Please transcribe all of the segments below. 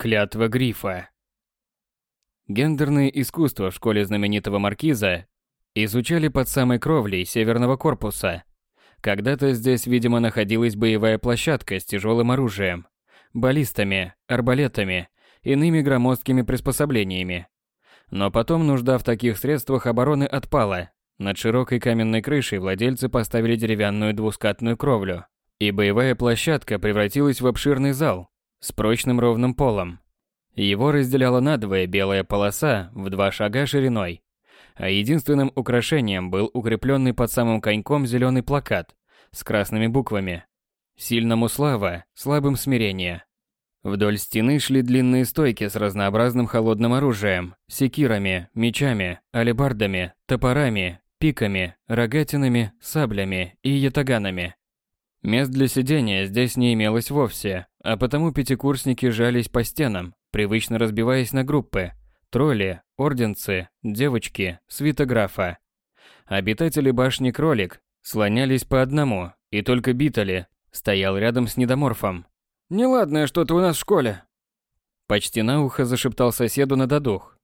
Клятва грифа. Гендерные искусства в школе знаменитого маркиза изучали под самой кровлей северного корпуса. Когда-то здесь, видимо, находилась боевая площадка с тяжелым оружием, баллистами, арбалетами, иными громоздкими приспособлениями. Но потом нужда в таких средствах обороны отпала. Над широкой каменной крышей владельцы поставили деревянную двускатную кровлю, и боевая площадка превратилась в обширный зал, с прочным ровным полом. Его разделяла надвое белая полоса в два шага шириной, а единственным украшением был укрепленный под самым коньком зеленый плакат с красными буквами «Сильному слава, слабым смирение». Вдоль стены шли длинные стойки с разнообразным холодным оружием, секирами, мечами, алебардами, топорами, пиками, рогатинами, саблями и ятаганами. Мест для сидения здесь не имелось вовсе, а потому пятикурсники жались по стенам, привычно разбиваясь на группы. Тролли, орденцы, девочки, свитографа. Обитатели башни Кролик слонялись по одному, и только Битали стоял рядом с недоморфом. «Неладное что-то у нас в школе», Почти на ухо зашептал соседу на додух.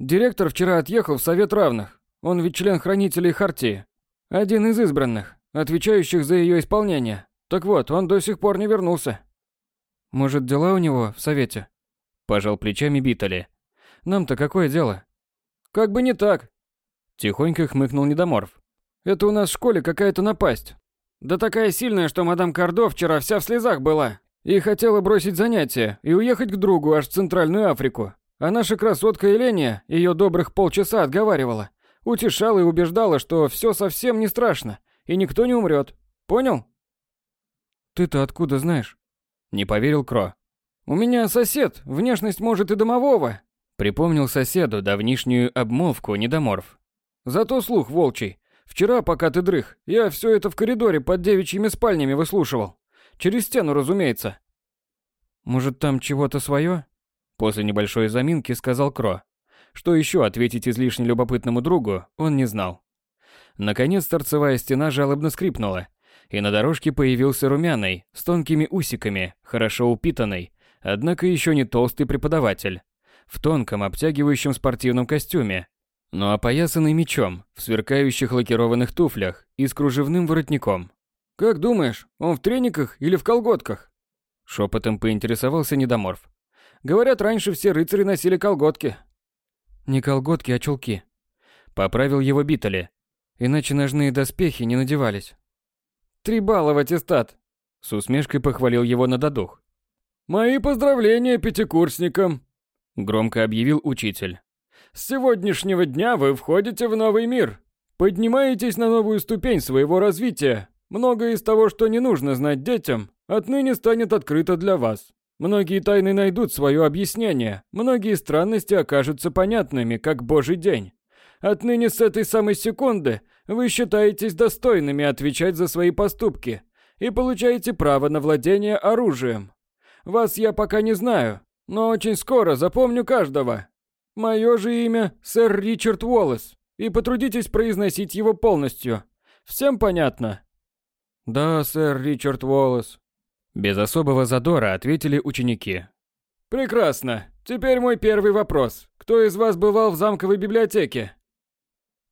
Директор вчера отъехал в Совет равных. Он ведь член хранителей Хартии. Один из избранных отвечающих за ее исполнение. Так вот, он до сих пор не вернулся. Может, дела у него в совете? Пожал плечами Битали. Нам-то какое дело? Как бы не так. Тихонько хмыкнул Недоморф. Это у нас в школе какая-то напасть. Да такая сильная, что мадам Кардо вчера вся в слезах была. И хотела бросить занятия и уехать к другу аж в Центральную Африку. А наша красотка Еленя ее добрых полчаса отговаривала. Утешала и убеждала, что все совсем не страшно и никто не умрет. Понял? Ты-то откуда знаешь? Не поверил Кро. У меня сосед, внешность может и домового. Припомнил соседу давнишнюю обмолвку недоморф. Зато слух волчий. Вчера, пока ты дрых, я все это в коридоре под девичьими спальнями выслушивал. Через стену, разумеется. Может, там чего-то свое? После небольшой заминки сказал Кро. Что еще ответить излишне любопытному другу, он не знал. Наконец торцевая стена жалобно скрипнула, и на дорожке появился румяный, с тонкими усиками, хорошо упитанный, однако еще не толстый преподаватель, в тонком обтягивающем спортивном костюме, но опоясанный мечом, в сверкающих лакированных туфлях и с кружевным воротником. «Как думаешь, он в трениках или в колготках?» Шепотом поинтересовался недоморф. «Говорят, раньше все рыцари носили колготки». «Не колготки, а чулки». Поправил его Битали, Иначе ножные доспехи не надевались. Три балла в аттестат. С усмешкой похвалил его на додух. Мои поздравления пятикурсникам, громко объявил учитель. С сегодняшнего дня вы входите в новый мир. Поднимаетесь на новую ступень своего развития. Многое из того, что не нужно знать детям, отныне станет открыто для вас. Многие тайны найдут свое объяснение, многие странности окажутся понятными, как божий день. Отныне с этой самой секунды вы считаетесь достойными отвечать за свои поступки и получаете право на владение оружием. Вас я пока не знаю, но очень скоро запомню каждого. Мое же имя сэр Ричард Уоллес, и потрудитесь произносить его полностью. Всем понятно? Да, сэр Ричард Уоллес. Без особого задора ответили ученики. Прекрасно. Теперь мой первый вопрос. Кто из вас бывал в замковой библиотеке?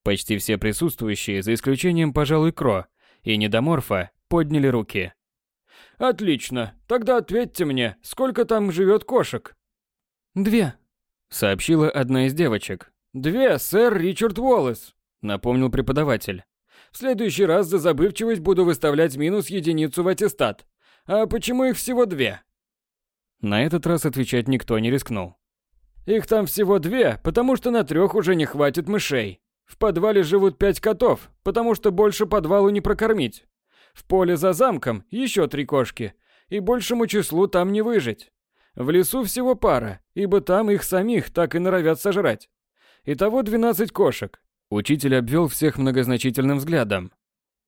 Почти все присутствующие, за исключением, пожалуй, Кро и Недоморфа, подняли руки. «Отлично. Тогда ответьте мне, сколько там живет кошек?» «Две», — сообщила одна из девочек. «Две, сэр Ричард Уоллес», — напомнил преподаватель. «В следующий раз за забывчивость буду выставлять минус единицу в аттестат. А почему их всего две?» На этот раз отвечать никто не рискнул. «Их там всего две, потому что на трех уже не хватит мышей», в подвале живут пять котов, потому что больше подвалу не прокормить. В поле за замком еще три кошки, и большему числу там не выжить. В лесу всего пара, ибо там их самих так и норовят сожрать. Итого 12 кошек. Учитель обвел всех многозначительным взглядом.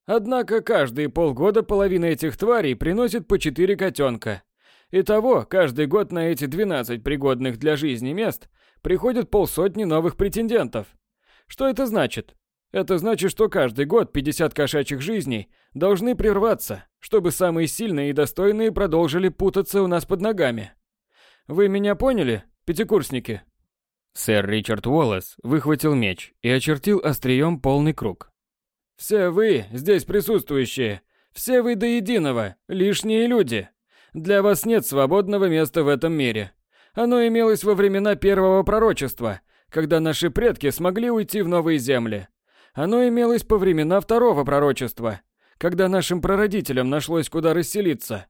Однако каждые полгода половина этих тварей приносит по 4 котенка. Итого, каждый год на эти 12 пригодных для жизни мест приходят полсотни новых претендентов. Что это значит? Это значит, что каждый год 50 кошачьих жизней должны прерваться, чтобы самые сильные и достойные продолжили путаться у нас под ногами. Вы меня поняли, пятикурсники? Сэр Ричард Уоллес выхватил меч и очертил острием полный круг. Все вы, здесь присутствующие, все вы до единого, лишние люди. Для вас нет свободного места в этом мире. Оно имелось во времена первого пророчества, когда наши предки смогли уйти в новые земли. Оно имелось по времена второго пророчества, когда нашим прародителям нашлось куда расселиться.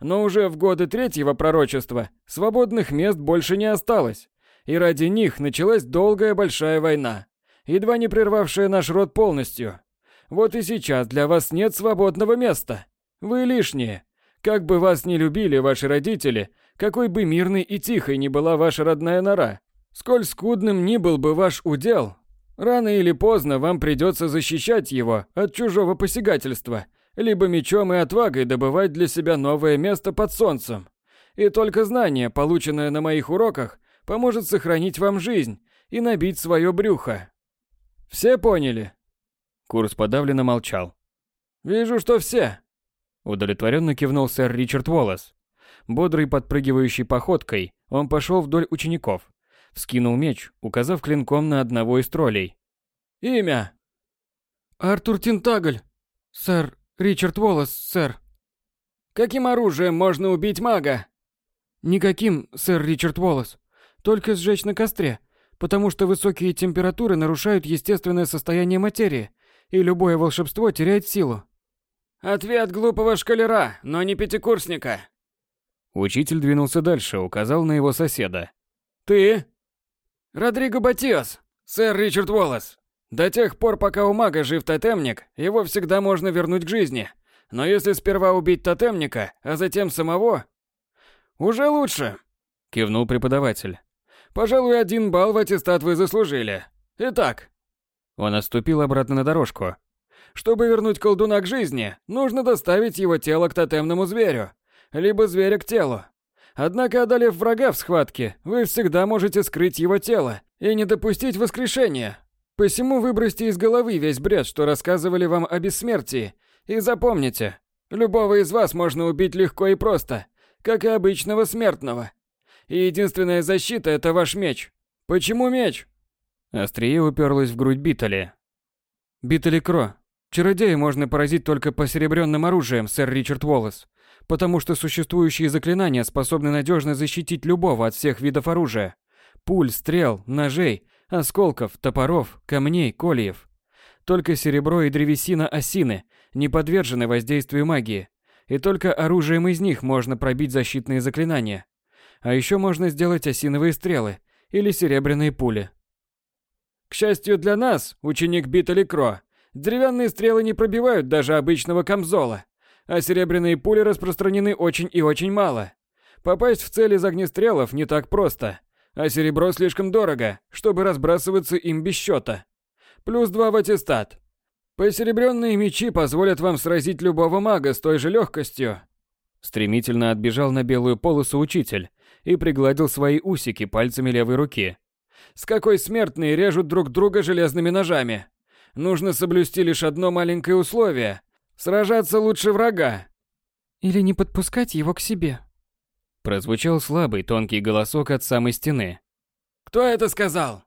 Но уже в годы третьего пророчества свободных мест больше не осталось, и ради них началась долгая большая война, едва не прервавшая наш род полностью. Вот и сейчас для вас нет свободного места. Вы лишние. Как бы вас ни любили ваши родители, какой бы мирной и тихой ни была ваша родная нора, сколь скудным ни был бы ваш удел, рано или поздно вам придется защищать его от чужого посягательства, либо мечом и отвагой добывать для себя новое место под солнцем. И только знание, полученное на моих уроках, поможет сохранить вам жизнь и набить свое брюхо. Все поняли? Курс подавленно молчал. Вижу, что все. Удовлетворенно кивнул сэр Ричард Уоллес. Бодрой подпрыгивающей походкой он пошел вдоль учеников. Вскинул меч, указав клинком на одного из троллей. «Имя?» «Артур Тинтагль. Сэр Ричард Уоллес, сэр». «Каким оружием можно убить мага?» «Никаким, сэр Ричард Уоллес. Только сжечь на костре, потому что высокие температуры нарушают естественное состояние материи, и любое волшебство теряет силу». «Ответ глупого шкалера, но не пятикурсника». Учитель двинулся дальше, указал на его соседа. «Ты?» «Родриго Батиос, сэр Ричард Уоллес. До тех пор, пока у мага жив тотемник, его всегда можно вернуть к жизни. Но если сперва убить тотемника, а затем самого... Уже лучше!» Кивнул преподаватель. «Пожалуй, один балл в аттестат вы заслужили. Итак...» Он отступил обратно на дорожку. «Чтобы вернуть колдуна к жизни, нужно доставить его тело к тотемному зверю, либо зверя к телу. Однако, одолев врага в схватке, вы всегда можете скрыть его тело и не допустить воскрешения. Посему выбросьте из головы весь бред, что рассказывали вам о бессмертии, и запомните, любого из вас можно убить легко и просто, как и обычного смертного. И единственная защита – это ваш меч. Почему меч? Острие уперлось в грудь Битали. Битали Кро. Чародея можно поразить только посеребренным оружием, сэр Ричард Уоллес потому что существующие заклинания способны надежно защитить любого от всех видов оружия. Пуль, стрел, ножей, осколков, топоров, камней, кольев. Только серебро и древесина осины не подвержены воздействию магии, и только оружием из них можно пробить защитные заклинания. А еще можно сделать осиновые стрелы или серебряные пули. К счастью для нас, ученик Битали Кро, деревянные стрелы не пробивают даже обычного камзола а серебряные пули распространены очень и очень мало. Попасть в цель из огнестрелов не так просто, а серебро слишком дорого, чтобы разбрасываться им без счета. Плюс два в аттестат. Посеребренные мечи позволят вам сразить любого мага с той же легкостью. Стремительно отбежал на белую полосу учитель и пригладил свои усики пальцами левой руки. С какой смертные режут друг друга железными ножами? Нужно соблюсти лишь одно маленькое условие – Сражаться лучше врага. Или не подпускать его к себе. Прозвучал слабый тонкий голосок от самой стены. Кто это сказал?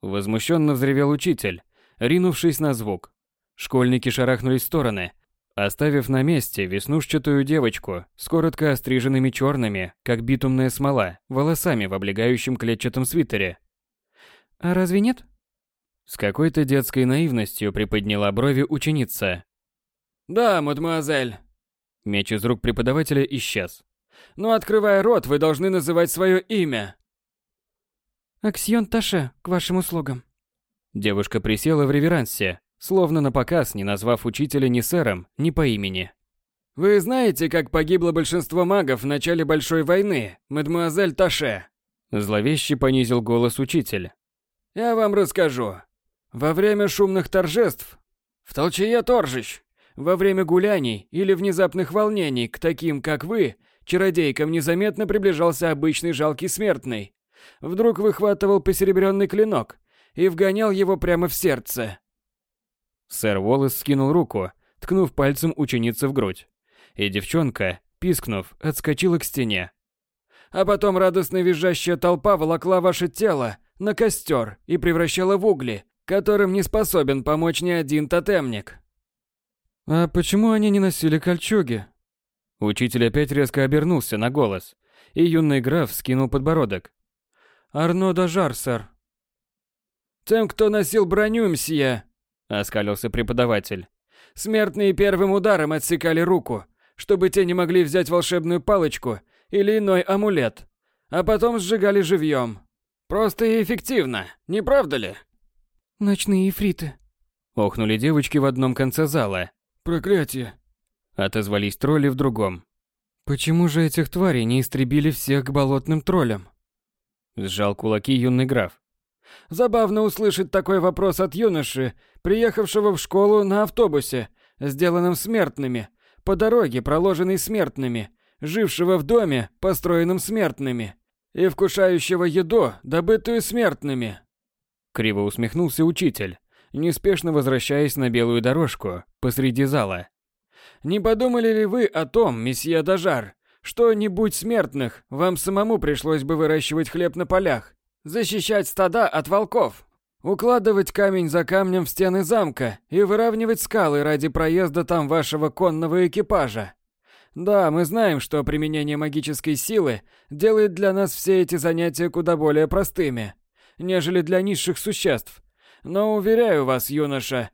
Возмущенно взревел учитель, ринувшись на звук. Школьники шарахнулись в стороны, оставив на месте веснушчатую девочку с коротко остриженными черными, как битумная смола, волосами в облегающем клетчатом свитере. «А разве нет?» С какой-то детской наивностью приподняла брови ученица, «Да, мадемуазель». Меч из рук преподавателя исчез. «Но открывая рот, вы должны называть свое имя». «Аксьон Таше, к вашим услугам». Девушка присела в реверансе, словно на показ, не назвав учителя ни сэром, ни по имени. «Вы знаете, как погибло большинство магов в начале Большой войны, мадемуазель Таше?» Зловеще понизил голос учитель. «Я вам расскажу. Во время шумных торжеств в толчее торжищ во время гуляний или внезапных волнений к таким, как вы, чародейкам незаметно приближался обычный жалкий смертный. Вдруг выхватывал посеребренный клинок и вгонял его прямо в сердце. Сэр Уоллес скинул руку, ткнув пальцем ученицы в грудь. И девчонка, пискнув, отскочила к стене. а потом радостно визжащая толпа волокла ваше тело на костер и превращала в угли, которым не способен помочь ни один тотемник. А почему они не носили кольчуги? Учитель опять резко обернулся на голос, и юный граф скинул подбородок. Арно Дажар, сэр. Тем, кто носил броню, мсье, оскалился преподаватель. Смертные первым ударом отсекали руку, чтобы те не могли взять волшебную палочку или иной амулет, а потом сжигали живьем. Просто и эффективно, не правда ли? Ночные ифриты. Охнули девочки в одном конце зала. Проклятие. Отозвались тролли в другом. Почему же этих тварей не истребили всех к болотным троллям? Сжал кулаки юный граф. Забавно услышать такой вопрос от юноши, приехавшего в школу на автобусе, сделанном смертными, по дороге, проложенной смертными, жившего в доме, построенном смертными, и вкушающего еду, добытую смертными. Криво усмехнулся учитель, неспешно возвращаясь на белую дорожку посреди зала. Не подумали ли вы о том, месье Дажар, что, не будь смертных, вам самому пришлось бы выращивать хлеб на полях, защищать стада от волков, укладывать камень за камнем в стены замка и выравнивать скалы ради проезда там вашего конного экипажа? Да, мы знаем, что применение магической силы делает для нас все эти занятия куда более простыми, нежели для низших существ. Но уверяю вас, юноша,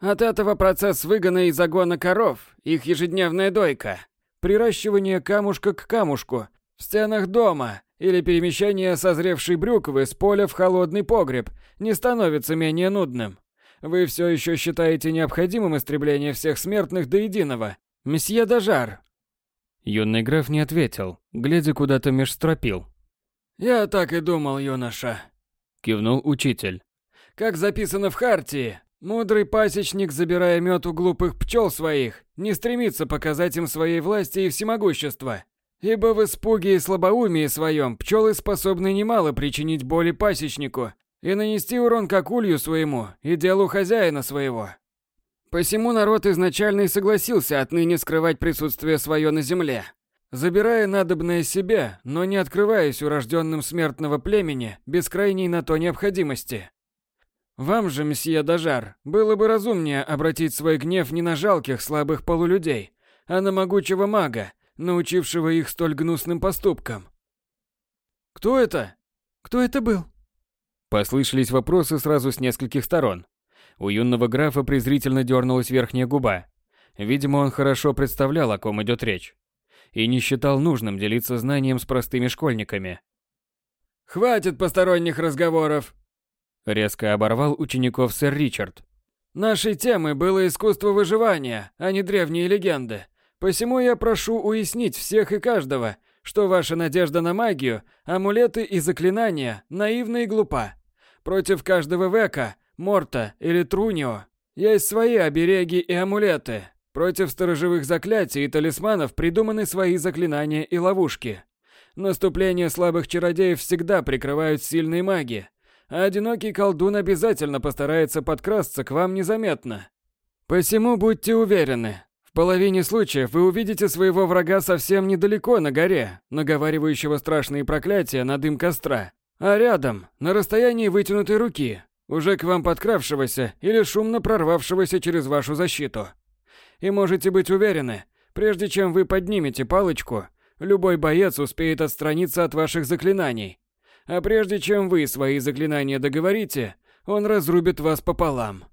от этого процесс выгона и загона коров, их ежедневная дойка, приращивание камушка к камушку в стенах дома или перемещение созревшей брюквы с поля в холодный погреб не становится менее нудным. Вы все еще считаете необходимым истребление всех смертных до единого, месье Дажар? Юный граф не ответил, глядя куда-то меж стропил. «Я так и думал, юноша», — кивнул учитель. «Как записано в Хартии, мудрый пасечник, забирая мед у глупых пчел своих, не стремится показать им своей власти и всемогущества. Ибо в испуге и слабоумии своем пчелы способны немало причинить боли пасечнику и нанести урон как улью своему и делу хозяина своего. Посему народ изначально и согласился отныне скрывать присутствие свое на земле, забирая надобное себе, но не открываясь урожденным смертного племени без крайней на то необходимости. Вам же, месье Дажар, было бы разумнее обратить свой гнев не на жалких слабых полулюдей, а на могучего мага, научившего их столь гнусным поступкам. «Кто это? Кто это был?» Послышались вопросы сразу с нескольких сторон. У юного графа презрительно дернулась верхняя губа. Видимо, он хорошо представлял, о ком идет речь. И не считал нужным делиться знанием с простыми школьниками. «Хватит посторонних разговоров!» Резко оборвал учеников сэр Ричард. «Нашей темой было искусство выживания, а не древние легенды. Посему я прошу уяснить всех и каждого, что ваша надежда на магию, амулеты и заклинания наивна и глупа. Против каждого века Морта или Трунио. Есть свои обереги и амулеты. Против сторожевых заклятий и талисманов придуманы свои заклинания и ловушки. Наступление слабых чародеев всегда прикрывают сильные маги, а одинокий колдун обязательно постарается подкрасться к вам незаметно. Посему будьте уверены, в половине случаев вы увидите своего врага совсем недалеко на горе, наговаривающего страшные проклятия на дым костра, а рядом, на расстоянии вытянутой руки, уже к вам подкравшегося или шумно прорвавшегося через вашу защиту. И можете быть уверены, прежде чем вы поднимете палочку, любой боец успеет отстраниться от ваших заклинаний. А прежде чем вы свои заклинания договорите, он разрубит вас пополам.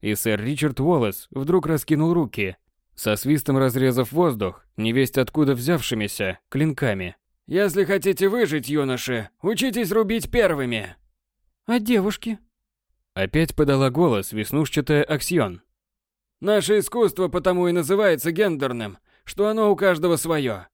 И сэр Ричард Уоллес вдруг раскинул руки, со свистом разрезав воздух, невесть откуда взявшимися, клинками. «Если хотите выжить, юноши, учитесь рубить первыми!» А девушки? Опять подала голос веснушчатая Аксион. Наше искусство потому и называется гендерным, что оно у каждого свое.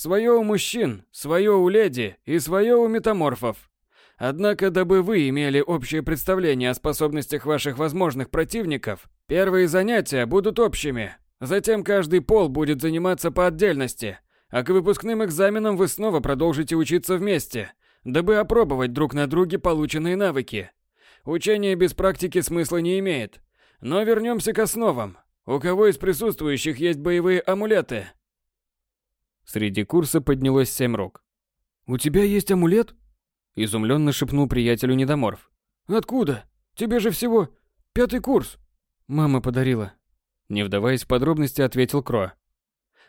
Свое у мужчин, свое у леди и свое у метаморфов. Однако, дабы вы имели общее представление о способностях ваших возможных противников, первые занятия будут общими. Затем каждый пол будет заниматься по отдельности, а к выпускным экзаменам вы снова продолжите учиться вместе – дабы опробовать друг на друге полученные навыки. Учение без практики смысла не имеет. Но вернемся к основам. У кого из присутствующих есть боевые амулеты? Среди курса поднялось семь рук. «У тебя есть амулет?» Изумленно шепнул приятелю Недоморф. «Откуда? Тебе же всего пятый курс!» «Мама подарила». Не вдаваясь в подробности, ответил Кро.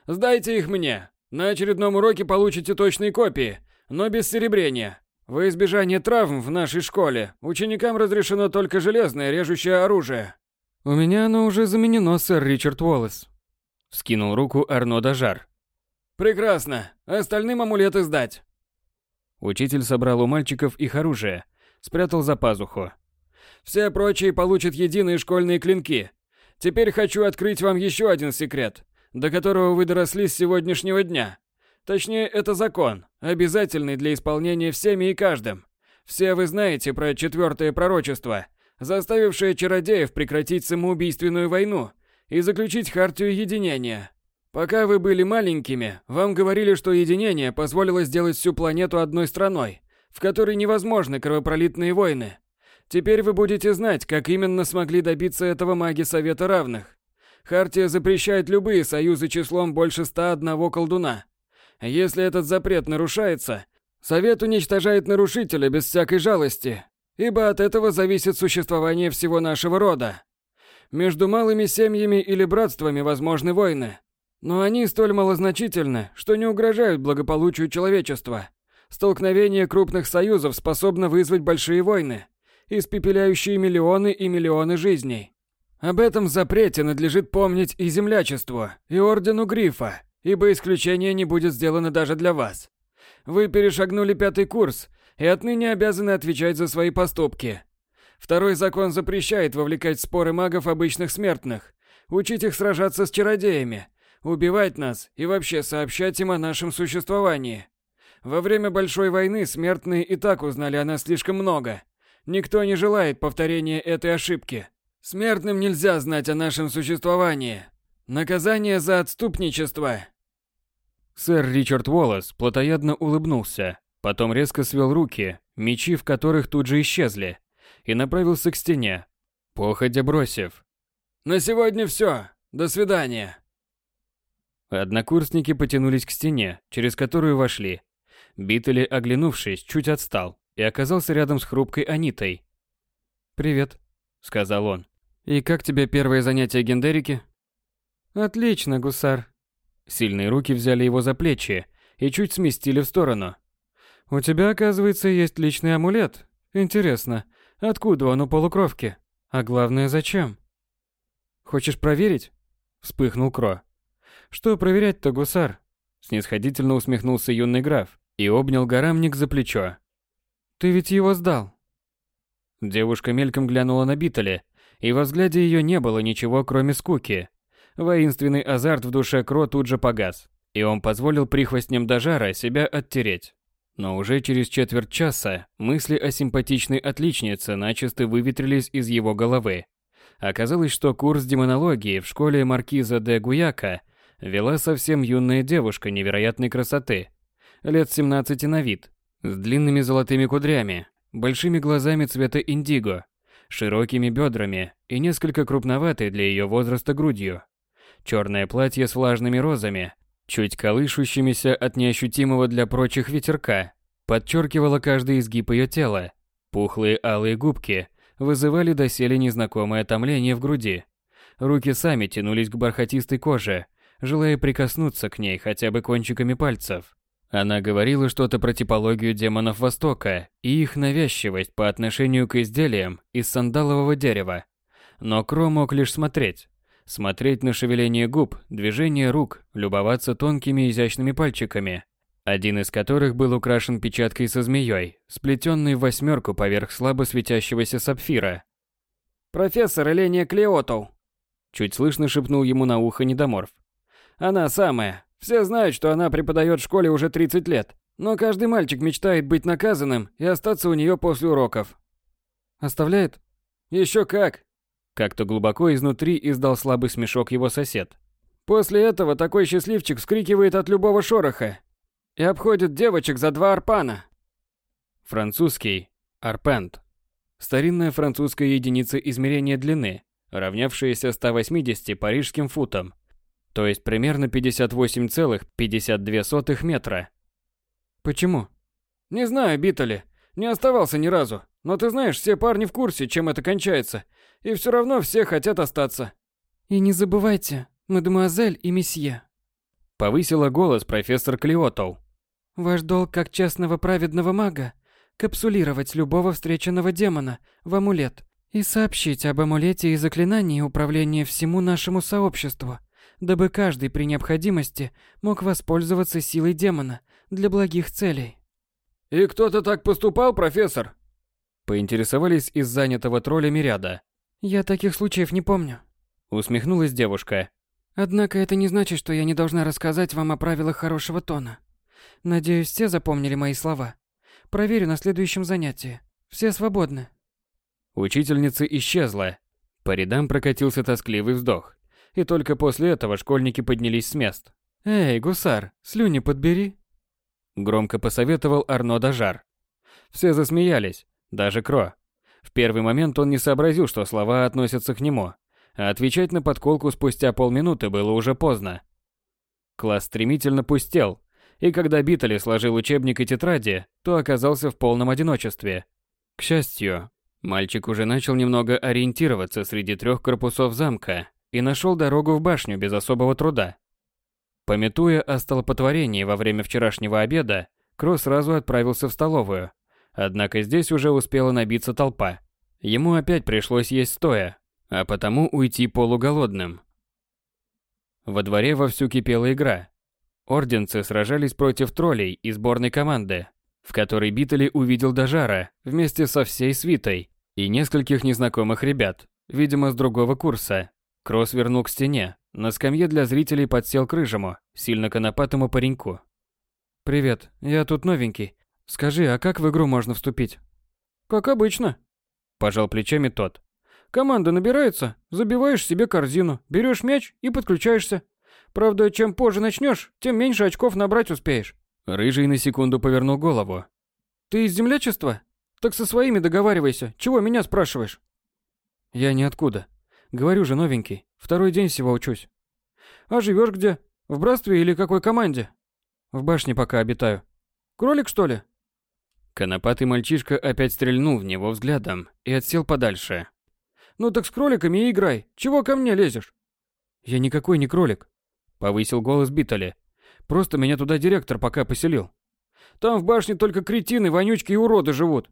«Сдайте их мне. На очередном уроке получите точные копии, но без серебрения. Во избежание травм в нашей школе ученикам разрешено только железное режущее оружие». «У меня оно уже заменено, сэр Ричард Уоллес», — вскинул руку Арно Дажар. «Прекрасно. Остальным амулеты сдать». Учитель собрал у мальчиков их оружие, спрятал за пазуху. «Все прочие получат единые школьные клинки. Теперь хочу открыть вам еще один секрет, до которого вы доросли с сегодняшнего дня. Точнее, это закон, обязательный для исполнения всеми и каждым. Все вы знаете про четвертое пророчество, заставившее чародеев прекратить самоубийственную войну и заключить хартию единения. Пока вы были маленькими, вам говорили, что единение позволило сделать всю планету одной страной, в которой невозможны кровопролитные войны. Теперь вы будете знать, как именно смогли добиться этого маги Совета Равных. Хартия запрещает любые союзы числом больше 101 колдуна. Если этот запрет нарушается, Совет уничтожает нарушителя без всякой жалости, ибо от этого зависит существование всего нашего рода. Между малыми семьями или братствами возможны войны, но они столь малозначительны, что не угрожают благополучию человечества. Столкновение крупных союзов способно вызвать большие войны, испепеляющие миллионы и миллионы жизней. Об этом запрете надлежит помнить и землячеству, и Ордену Грифа, ибо исключение не будет сделано даже для вас. Вы перешагнули пятый курс и отныне обязаны отвечать за свои поступки. Второй закон запрещает вовлекать споры магов обычных смертных, учить их сражаться с чародеями, убивать нас и вообще сообщать им о нашем существовании. Во время Большой войны смертные и так узнали о нас слишком много. Никто не желает повторения этой ошибки. Смертным нельзя знать о нашем существовании. Наказание за отступничество. Сэр Ричард Уоллес плотоядно улыбнулся, потом резко свел руки, мечи в которых тут же исчезли, и направился к стене, походя бросив. «На сегодня все. До свидания». Однокурсники потянулись к стене, через которую вошли. Биттели, оглянувшись, чуть отстал и оказался рядом с хрупкой Анитой. «Привет», — сказал он. «И как тебе первое занятие гендерики?» «Отлично, гусар». Сильные руки взяли его за плечи и чуть сместили в сторону. «У тебя, оказывается, есть личный амулет. Интересно, откуда он у полукровки? А главное, зачем?» «Хочешь проверить?» — вспыхнул Кро. Что проверять-то, гусар? Снисходительно усмехнулся юный граф и обнял горамник за плечо. Ты ведь его сдал. Девушка мельком глянула на Биттеля, и во взгляде ее не было ничего, кроме скуки. Воинственный азарт в душе Кро тут же погас, и он позволил прихвостням Дажара себя оттереть. Но уже через четверть часа мысли о симпатичной отличнице начисто выветрились из его головы. Оказалось, что курс демонологии в школе маркиза де Гуяка вела совсем юная девушка невероятной красоты, лет 17 на вид, с длинными золотыми кудрями, большими глазами цвета индиго, широкими бедрами и несколько крупноватой для ее возраста грудью. Черное платье с влажными розами, чуть колышущимися от неощутимого для прочих ветерка, подчеркивало каждый изгиб ее тела. Пухлые алые губки вызывали доселе незнакомое томление в груди. Руки сами тянулись к бархатистой коже, желая прикоснуться к ней хотя бы кончиками пальцев. Она говорила что-то про типологию демонов Востока и их навязчивость по отношению к изделиям из сандалового дерева. Но Кро мог лишь смотреть. Смотреть на шевеление губ, движение рук, любоваться тонкими изящными пальчиками, один из которых был украшен печаткой со змеей, сплетенной в восьмерку поверх слабо светящегося сапфира. «Профессор Эления Клеотов!» Чуть слышно шепнул ему на ухо недоморф. Она самая. Все знают, что она преподает в школе уже 30 лет. Но каждый мальчик мечтает быть наказанным и остаться у нее после уроков. Оставляет? Еще как. Как-то глубоко изнутри издал слабый смешок его сосед. После этого такой счастливчик вскрикивает от любого шороха и обходит девочек за два арпана. Французский арпент. Старинная французская единица измерения длины, равнявшаяся 180 парижским футам то есть примерно 58,52 метра. Почему? Не знаю, Битали. Не оставался ни разу. Но ты знаешь, все парни в курсе, чем это кончается. И все равно все хотят остаться. И не забывайте, мадемуазель и месье. Повысила голос профессор Клиотоу. Ваш долг как честного праведного мага капсулировать любого встреченного демона в амулет и сообщить об амулете и заклинании управления всему нашему сообществу, дабы каждый при необходимости мог воспользоваться силой демона для благих целей. «И кто-то так поступал, профессор?» Поинтересовались из занятого троллями ряда. «Я таких случаев не помню», — усмехнулась девушка. «Однако это не значит, что я не должна рассказать вам о правилах хорошего тона. Надеюсь, все запомнили мои слова. Проверю на следующем занятии. Все свободны». Учительница исчезла. По рядам прокатился тоскливый вздох. И только после этого школьники поднялись с мест. «Эй, гусар, слюни подбери!» Громко посоветовал Арно Дажар. Все засмеялись, даже Кро. В первый момент он не сообразил, что слова относятся к нему, а отвечать на подколку спустя полминуты было уже поздно. Класс стремительно пустел, и когда Битали сложил учебник и тетради, то оказался в полном одиночестве. К счастью, мальчик уже начал немного ориентироваться среди трех корпусов замка и нашел дорогу в башню без особого труда. Пометуя о столпотворении во время вчерашнего обеда, Кро сразу отправился в столовую. Однако здесь уже успела набиться толпа. Ему опять пришлось есть стоя, а потому уйти полуголодным. Во дворе вовсю кипела игра. Орденцы сражались против троллей и сборной команды, в которой Битали увидел Дажара вместе со всей свитой и нескольких незнакомых ребят, видимо, с другого курса. Кросс вернул к стене, на скамье для зрителей подсел к рыжему, сильно конопатому пареньку. «Привет, я тут новенький. Скажи, а как в игру можно вступить?» «Как обычно», – пожал плечами тот. «Команда набирается, забиваешь себе корзину, берешь мяч и подключаешься. Правда, чем позже начнешь, тем меньше очков набрать успеешь». Рыжий на секунду повернул голову. «Ты из землячества? Так со своими договаривайся. Чего меня спрашиваешь?» «Я ниоткуда. Говорю же, новенький. Второй день всего учусь. А живешь где? В братстве или какой команде? В башне пока обитаю. Кролик, что ли? Конопатый мальчишка опять стрельнул в него взглядом и отсел подальше. Ну так с кроликами и играй. Чего ко мне лезешь? Я никакой не кролик. Повысил голос Битали. Просто меня туда директор пока поселил. Там в башне только кретины, вонючки и уроды живут.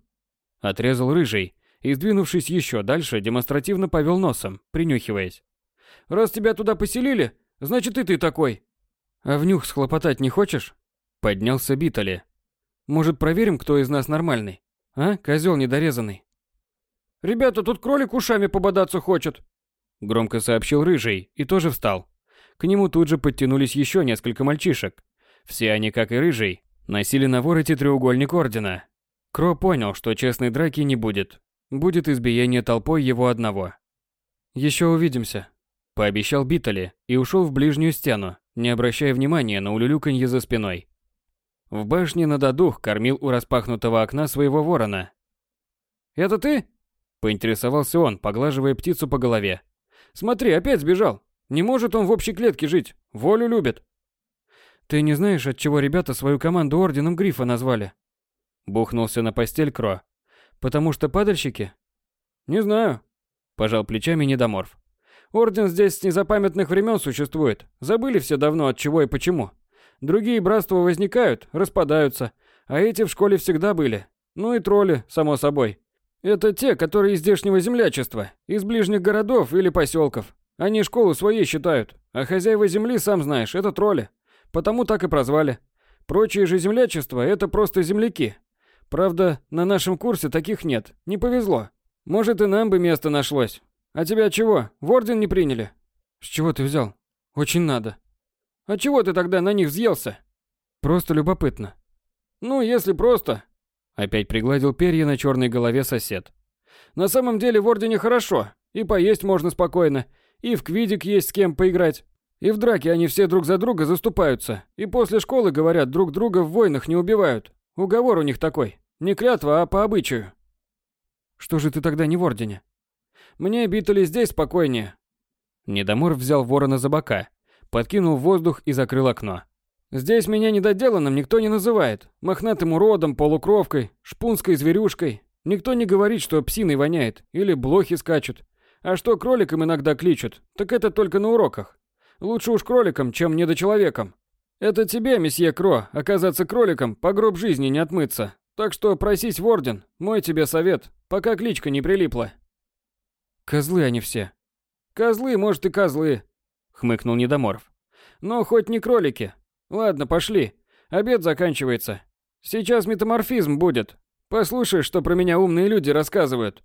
Отрезал рыжий и, сдвинувшись еще дальше, демонстративно повел носом, принюхиваясь. «Раз тебя туда поселили, значит и ты такой». «А внюх схлопотать не хочешь?» Поднялся Битали. «Может, проверим, кто из нас нормальный? А, козел недорезанный?» «Ребята, тут кролик ушами пободаться хочет», — громко сообщил Рыжий и тоже встал. К нему тут же подтянулись еще несколько мальчишек. Все они, как и Рыжий, носили на вороте треугольник ордена. Кро понял, что честной драки не будет, Будет избиение толпой его одного. Еще увидимся, пообещал Битали и ушел в ближнюю стену, не обращая внимания на улюлюканье за спиной. В башне Нададух кормил у распахнутого окна своего ворона. «Это ты?» – поинтересовался он, поглаживая птицу по голове. «Смотри, опять сбежал. Не может он в общей клетке жить. Волю любит». «Ты не знаешь, от чего ребята свою команду Орденом Грифа назвали?» Бухнулся на постель Кро. Потому что падальщики? Не знаю. Пожал плечами недоморф. Орден здесь с незапамятных времен существует. Забыли все давно от чего и почему. Другие братства возникают, распадаются. А эти в школе всегда были. Ну и тролли, само собой. Это те, которые из здешнего землячества, из ближних городов или поселков. Они школу своей считают, а хозяева земли, сам знаешь, это тролли. Потому так и прозвали. Прочие же землячества – это просто земляки, Правда, на нашем курсе таких нет. Не повезло. Может, и нам бы место нашлось. А тебя чего, в орден не приняли? С чего ты взял? Очень надо. А чего ты тогда на них взъелся? Просто любопытно. Ну, если просто. Опять пригладил перья на черной голове сосед. На самом деле в ордене хорошо. И поесть можно спокойно. И в квидик есть с кем поиграть. И в драке они все друг за друга заступаются. И после школы, говорят, друг друга в войнах не убивают. Уговор у них такой. Не клятва, а по обычаю. Что же ты тогда не в ордене? Мне битали здесь спокойнее. Недомор взял ворона за бока, подкинул воздух и закрыл окно. Здесь меня недоделанным никто не называет. Мохнатым уродом, полукровкой, шпунской зверюшкой. Никто не говорит, что псиной воняет или блохи скачут. А что кроликом иногда кличут, так это только на уроках. Лучше уж кроликом, чем недочеловеком. Это тебе, месье Кро, оказаться кроликом, по гроб жизни не отмыться. Так что просись в орден, мой тебе совет, пока кличка не прилипла. Козлы они все. Козлы, может, и козлы, хмыкнул Недоморф. Но хоть не кролики. Ладно, пошли. Обед заканчивается. Сейчас метаморфизм будет. Послушай, что про меня умные люди рассказывают.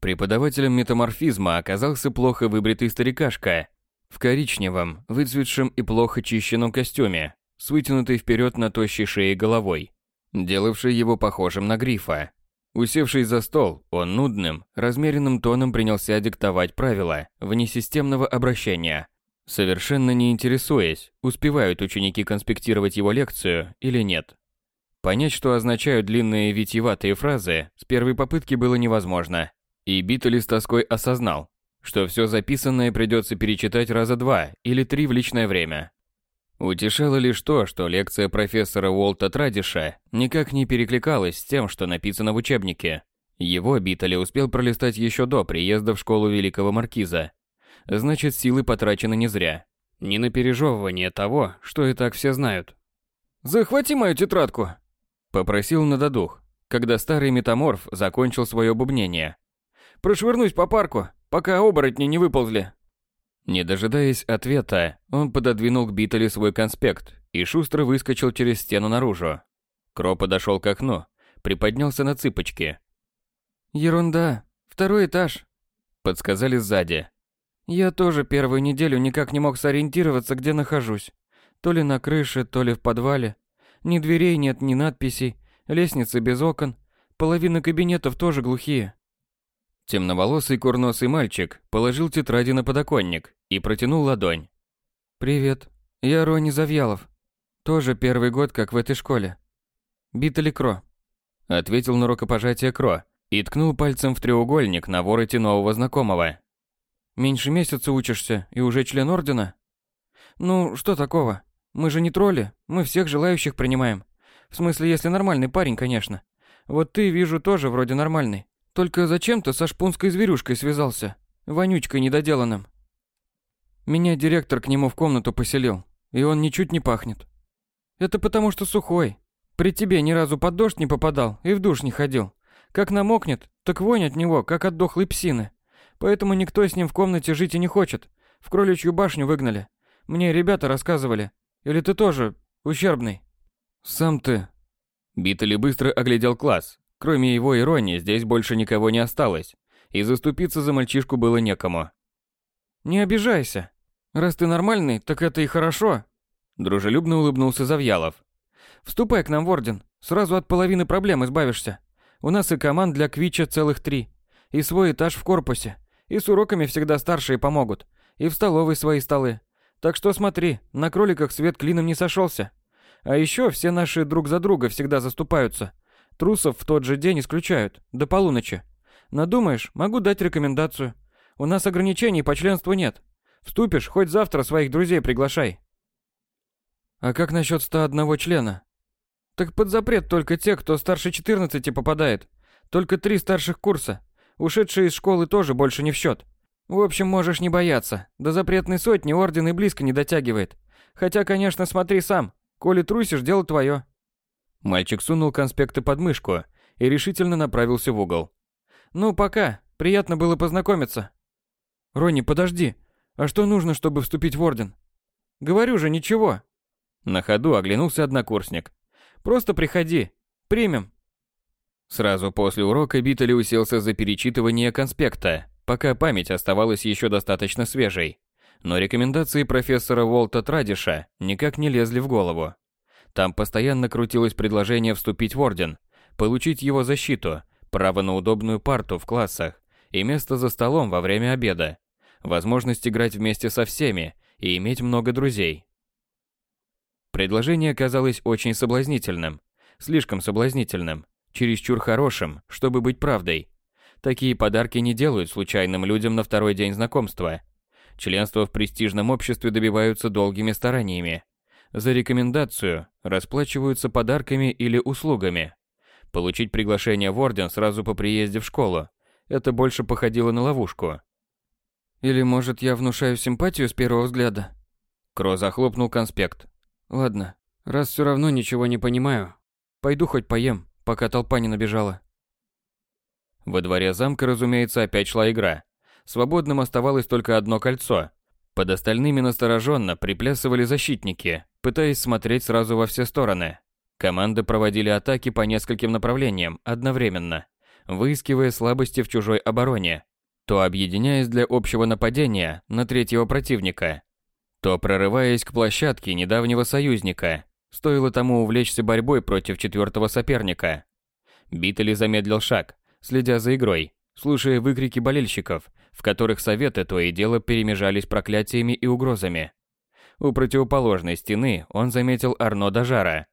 Преподавателем метаморфизма оказался плохо выбритый старикашка в коричневом, выцветшем и плохо чищенном костюме, с вытянутой вперед на тощей шее головой, делавшей его похожим на грифа. Усевшись за стол, он нудным, размеренным тоном принялся диктовать правила внесистемного обращения, совершенно не интересуясь, успевают ученики конспектировать его лекцию или нет. Понять, что означают длинные витиеватые фразы, с первой попытки было невозможно. И Биттли с тоской осознал, что все записанное придется перечитать раза два или три в личное время. Утешало лишь то, что лекция профессора Уолта Традиша никак не перекликалась с тем, что написано в учебнике. Его Биттли успел пролистать еще до приезда в школу Великого Маркиза. Значит, силы потрачены не зря. Не на пережевывание того, что и так все знают. «Захвати мою тетрадку!» Попросил на додух, когда старый метаморф закончил свое бубнение. «Прошвырнусь по парку, пока оборотни не выползли». Не дожидаясь ответа, он пододвинул к Биттеле свой конспект и шустро выскочил через стену наружу. Кро подошел к окну, приподнялся на цыпочки. «Ерунда. Второй этаж», — подсказали сзади. «Я тоже первую неделю никак не мог сориентироваться, где нахожусь. То ли на крыше, то ли в подвале. Ни дверей нет, ни надписей, лестницы без окон, половина кабинетов тоже глухие. Темноволосый курносый мальчик положил тетради на подоконник и протянул ладонь. «Привет, я Рони Завьялов. Тоже первый год, как в этой школе. Битали Кро», — ответил на рукопожатие Кро и ткнул пальцем в треугольник на вороте нового знакомого. «Меньше месяца учишься и уже член ордена?» «Ну, что такого? Мы же не тролли, мы всех желающих принимаем. В смысле, если нормальный парень, конечно. Вот ты, вижу, тоже вроде нормальный. Только зачем ты со шпунской зверюшкой связался? Вонючкой недоделанным. Меня директор к нему в комнату поселил, и он ничуть не пахнет. Это потому что сухой. При тебе ни разу под дождь не попадал и в душ не ходил. Как намокнет, так вонь от него, как от дохлой псины. Поэтому никто с ним в комнате жить и не хочет. В кроличью башню выгнали. Мне ребята рассказывали, или ты тоже ущербный? Сам ты. Биттли быстро оглядел класс. Кроме его иронии, здесь больше никого не осталось. И заступиться за мальчишку было некому. Не обижайся. Раз ты нормальный, так это и хорошо. Дружелюбно улыбнулся Завьялов. Вступай к нам в орден. Сразу от половины проблем избавишься. У нас и команд для квича целых три. И свой этаж в корпусе. И с уроками всегда старшие помогут. И в столовой свои столы. Так что смотри, на кроликах свет клином не сошелся. А еще все наши друг за друга всегда заступаются. Трусов в тот же день исключают, до полуночи. Надумаешь, могу дать рекомендацию. У нас ограничений по членству нет. Вступишь, хоть завтра своих друзей приглашай. А как насчет 101 члена? Так под запрет только те, кто старше 14 попадает. Только три старших курса. Ушедшие из школы тоже больше не в счет. В общем, можешь не бояться. До запретной сотни орден и близко не дотягивает. Хотя, конечно, смотри сам. Коли трусишь, дело твое. Мальчик сунул конспекты под мышку и решительно направился в угол. Ну, пока. Приятно было познакомиться. Ронни, подожди. А что нужно, чтобы вступить в орден? Говорю же, ничего. На ходу оглянулся однокурсник. Просто приходи. Примем. Сразу после урока Биттли уселся за перечитывание конспекта, пока память оставалась еще достаточно свежей. Но рекомендации профессора Волта Традиша никак не лезли в голову. Там постоянно крутилось предложение вступить в орден, получить его защиту, право на удобную парту в классах и место за столом во время обеда, возможность играть вместе со всеми и иметь много друзей. Предложение казалось очень соблазнительным, слишком соблазнительным, чересчур хорошим, чтобы быть правдой. Такие подарки не делают случайным людям на второй день знакомства. Членство в престижном обществе добиваются долгими стараниями. За рекомендацию расплачиваются подарками или услугами. Получить приглашение в орден сразу по приезде в школу – это больше походило на ловушку. Или, может, я внушаю симпатию с первого взгляда? Кро захлопнул конспект. Ладно, раз все равно ничего не понимаю, пойду хоть поем, пока толпа не набежала. Во дворе замка, разумеется, опять шла игра. Свободным оставалось только одно кольцо. Под остальными настороженно приплясывали защитники, пытаясь смотреть сразу во все стороны. Команды проводили атаки по нескольким направлениям одновременно, выискивая слабости в чужой обороне, то объединяясь для общего нападения на третьего противника, то прорываясь к площадке недавнего союзника. Стоило тому увлечься борьбой против четвертого соперника. Биттели замедлил шаг, следя за игрой, слушая выкрики болельщиков, в которых советы то и дело перемежались проклятиями и угрозами. У противоположной стены он заметил Арно Дажара,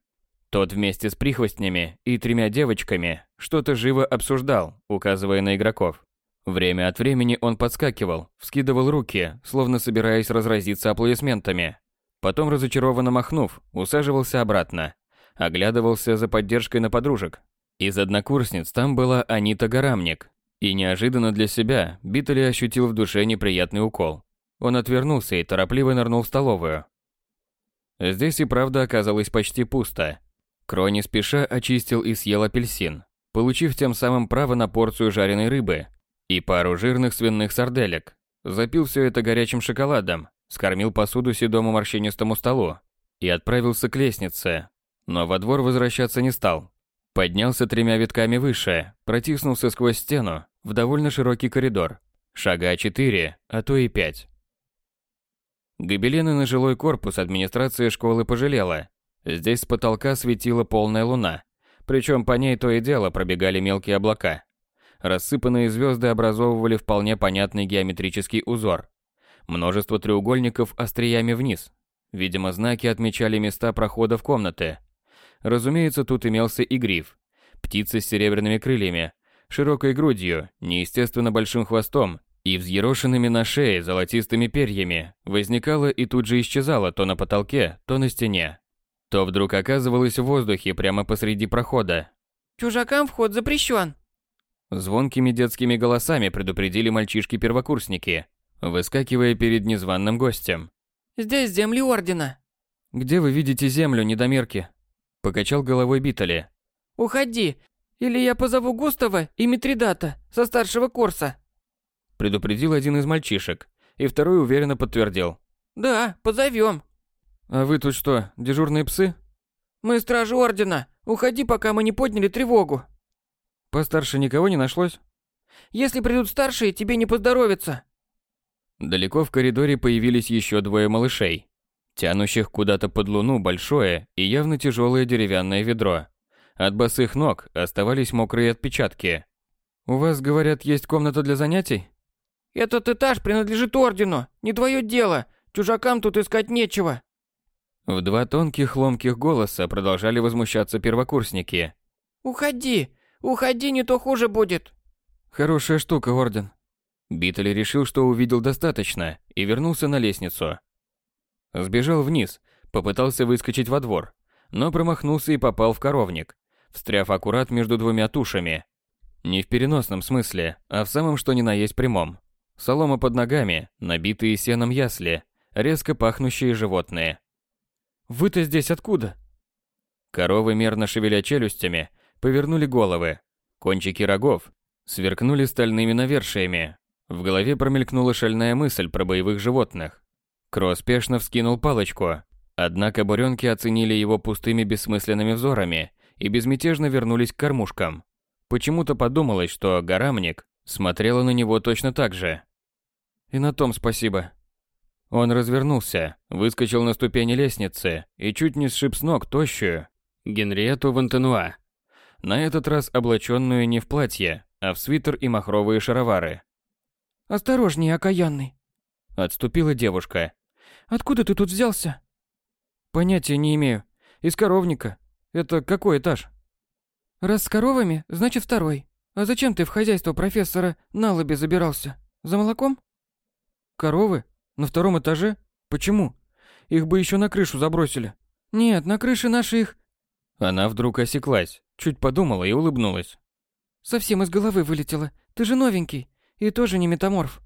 тот вместе с прихвостнями и тремя девочками что-то живо обсуждал, указывая на игроков. Время от времени он подскакивал, вскидывал руки, словно собираясь разразиться аплодисментами. Потом, разочарованно махнув, усаживался обратно. Оглядывался за поддержкой на подружек. Из однокурсниц там была Анита Гарамник. И неожиданно для себя Биттели ощутил в душе неприятный укол. Он отвернулся и торопливо нырнул в столовую. Здесь и правда оказалось почти пусто. Крони спеша очистил и съел апельсин, получив тем самым право на порцию жареной рыбы и пару жирных свиных сарделек. Запил все это горячим шоколадом, скормил посуду седому морщинистому столу и отправился к лестнице, но во двор возвращаться не стал. Поднялся тремя витками выше, протиснулся сквозь стену в довольно широкий коридор. Шага четыре, а то и пять. Гобелены на жилой корпус администрация школы пожалела, Здесь с потолка светила полная луна, причем по ней то и дело пробегали мелкие облака. Рассыпанные звезды образовывали вполне понятный геометрический узор. Множество треугольников остриями вниз. Видимо, знаки отмечали места прохода в комнаты. Разумеется, тут имелся и гриф. Птица с серебряными крыльями, широкой грудью, неестественно большим хвостом и взъерошенными на шее золотистыми перьями возникала и тут же исчезала то на потолке, то на стене то вдруг оказывалась в воздухе прямо посреди прохода. «Чужакам вход запрещен!» Звонкими детскими голосами предупредили мальчишки-первокурсники, выскакивая перед незваным гостем. «Здесь земли Ордена!» «Где вы видите землю, недомерки?» Покачал головой Битали. «Уходи, или я позову Густава и Митридата со старшего курса!» Предупредил один из мальчишек, и второй уверенно подтвердил. «Да, позовем!» «А вы тут что, дежурные псы?» «Мы стражи Ордена. Уходи, пока мы не подняли тревогу». «Постарше никого не нашлось?» «Если придут старшие, тебе не поздоровится». Далеко в коридоре появились еще двое малышей, тянущих куда-то под луну большое и явно тяжелое деревянное ведро. От босых ног оставались мокрые отпечатки. «У вас, говорят, есть комната для занятий?» «Этот этаж принадлежит Ордену. Не твое дело. Чужакам тут искать нечего». В два тонких ломких голоса продолжали возмущаться первокурсники. «Уходи! Уходи, не то хуже будет!» «Хорошая штука, Орден». Биттель решил, что увидел достаточно, и вернулся на лестницу. Сбежал вниз, попытался выскочить во двор, но промахнулся и попал в коровник, встряв аккурат между двумя тушами. Не в переносном смысле, а в самом что ни на есть прямом. Солома под ногами, набитые сеном ясли, резко пахнущие животные. Вы-то здесь откуда? Коровы, мерно шевеля челюстями, повернули головы. Кончики рогов сверкнули стальными навершиями. В голове промелькнула шальная мысль про боевых животных. Кро спешно вскинул палочку. Однако буренки оценили его пустыми бессмысленными взорами и безмятежно вернулись к кормушкам. Почему-то подумалось, что горамник смотрела на него точно так же. И на том спасибо. Он развернулся, выскочил на ступени лестницы и чуть не сшиб с ног тощую Генриету Вантенуа. На этот раз облаченную не в платье, а в свитер и махровые шаровары. «Осторожнее, окаянный!» Отступила девушка. «Откуда ты тут взялся?» «Понятия не имею. Из коровника. Это какой этаж?» «Раз с коровами, значит второй. А зачем ты в хозяйство профессора на лобе забирался? За молоком?» «Коровы? На втором этаже? Почему? Их бы еще на крышу забросили. Нет, на крыше наших... Она вдруг осеклась, чуть подумала и улыбнулась. Совсем из головы вылетело. Ты же новенький. И тоже не метаморф.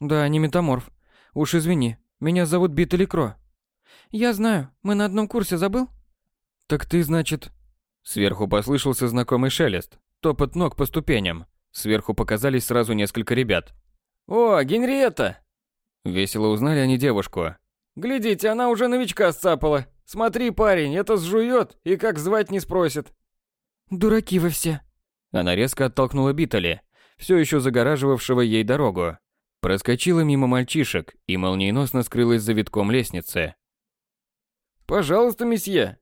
Да, не метаморф. Уж извини, меня зовут Бит Кро. Я знаю, мы на одном курсе забыл? Так ты, значит... Сверху послышался знакомый шелест, топот ног по ступеням. Сверху показались сразу несколько ребят. «О, Генриетта!» Весело узнали они девушку. «Глядите, она уже новичка сцапала. Смотри, парень, это сжует и как звать не спросит». «Дураки вы все!» Она резко оттолкнула Битали, все еще загораживавшего ей дорогу. Проскочила мимо мальчишек и молниеносно скрылась за витком лестницы. «Пожалуйста, месье!»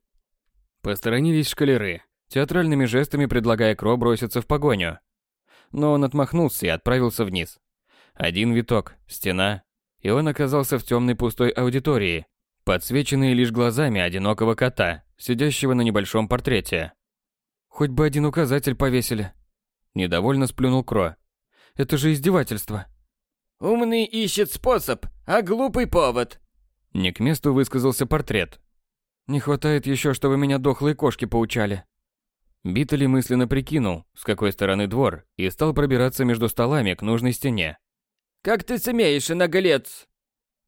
Посторонились шкалеры, театральными жестами предлагая Кро броситься в погоню. Но он отмахнулся и отправился вниз. Один виток, стена, и он оказался в темной пустой аудитории, подсвеченной лишь глазами одинокого кота, сидящего на небольшом портрете. Хоть бы один указатель повесили. Недовольно сплюнул Кро. Это же издевательство. Умный ищет способ, а глупый повод. Не к месту высказался портрет. Не хватает еще, чтобы меня дохлые кошки поучали. Битали мысленно прикинул, с какой стороны двор, и стал пробираться между столами к нужной стене. «Как ты смеешь, наголец?»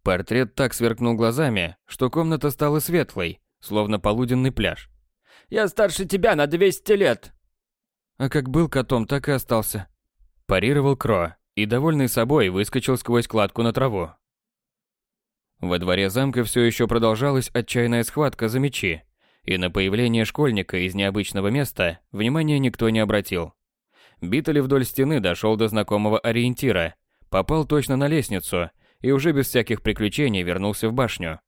Портрет так сверкнул глазами, что комната стала светлой, словно полуденный пляж. «Я старше тебя на 200 лет!» А как был котом, так и остался. Парировал Кро и, довольный собой, выскочил сквозь кладку на траву. Во дворе замка все еще продолжалась отчаянная схватка за мечи, и на появление школьника из необычного места внимания никто не обратил. Битали вдоль стены дошел до знакомого ориентира, попал точно на лестницу и уже без всяких приключений вернулся в башню.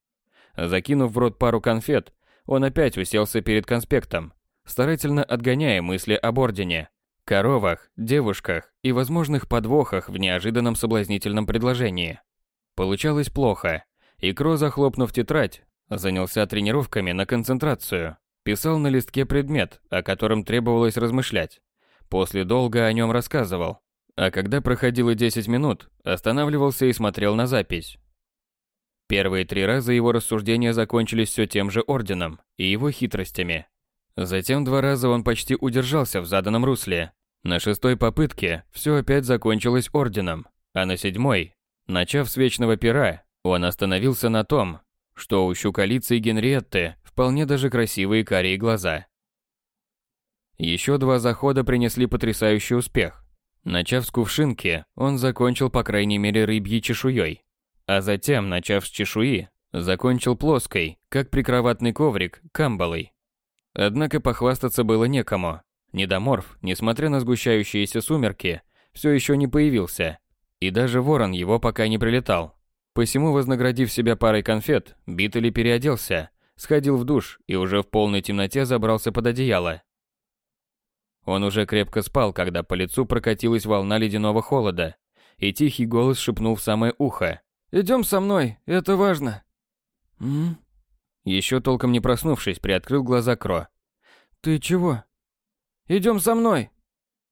Закинув в рот пару конфет, он опять уселся перед конспектом, старательно отгоняя мысли об ордене, коровах, девушках и возможных подвохах в неожиданном соблазнительном предложении. Получалось плохо, и Кро, захлопнув тетрадь, занялся тренировками на концентрацию, писал на листке предмет, о котором требовалось размышлять. После долго о нем рассказывал, а когда проходило 10 минут, останавливался и смотрел на запись. Первые три раза его рассуждения закончились все тем же орденом и его хитростями. Затем два раза он почти удержался в заданном русле. На шестой попытке все опять закончилось орденом, а на седьмой, начав с вечного пера, он остановился на том, что у щуколицы Генриетты вполне даже красивые карие глаза. Еще два захода принесли потрясающий успех. Начав с кувшинки, он закончил по крайней мере рыбьей чешуей. А затем, начав с чешуи, закончил плоской, как прикроватный коврик, камбалой. Однако похвастаться было некому. Недоморф, несмотря на сгущающиеся сумерки, все еще не появился. И даже ворон его пока не прилетал. Посему, вознаградив себя парой конфет, Битали переоделся, сходил в душ и уже в полной темноте забрался под одеяло. Он уже крепко спал, когда по лицу прокатилась волна ледяного холода, и тихий голос шепнул в самое ухо. «Идем со мной, это важно». «М?», Еще толком не проснувшись, приоткрыл глаза Кро. «Ты чего?» «Идем со мной!»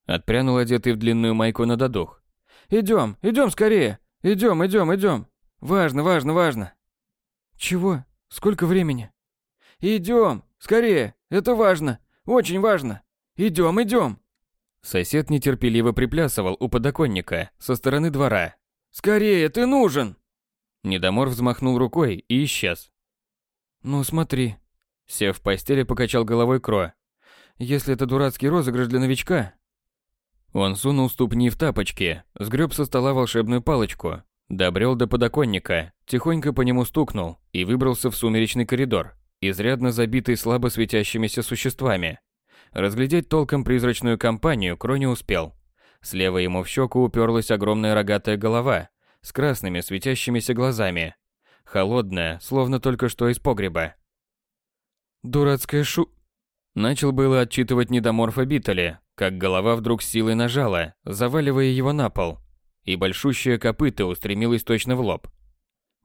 Отпрянул одетый в длинную майку на додух. «Идем, идем скорее! Идем, идем, идем! Важно, важно, важно!» «Чего? Сколько времени?» «Идем! Скорее! Это важно! Очень важно! Идем, идем!» Сосед нетерпеливо приплясывал у подоконника со стороны двора. «Скорее, ты нужен!» Недомор взмахнул рукой и исчез. «Ну смотри». Сев в постели, покачал головой Кро. «Если это дурацкий розыгрыш для новичка...» Он сунул ступни в тапочки, сгреб со стола волшебную палочку, добрел до подоконника, тихонько по нему стукнул и выбрался в сумеречный коридор, изрядно забитый слабо светящимися существами. Разглядеть толком призрачную компанию Кро не успел. Слева ему в щеку уперлась огромная рогатая голова с красными светящимися глазами. Холодная, словно только что из погреба. «Дурацкая шу...» Начал было отчитывать недоморфа Биттеля, как голова вдруг силой нажала, заваливая его на пол, и большущее копыто устремилось точно в лоб.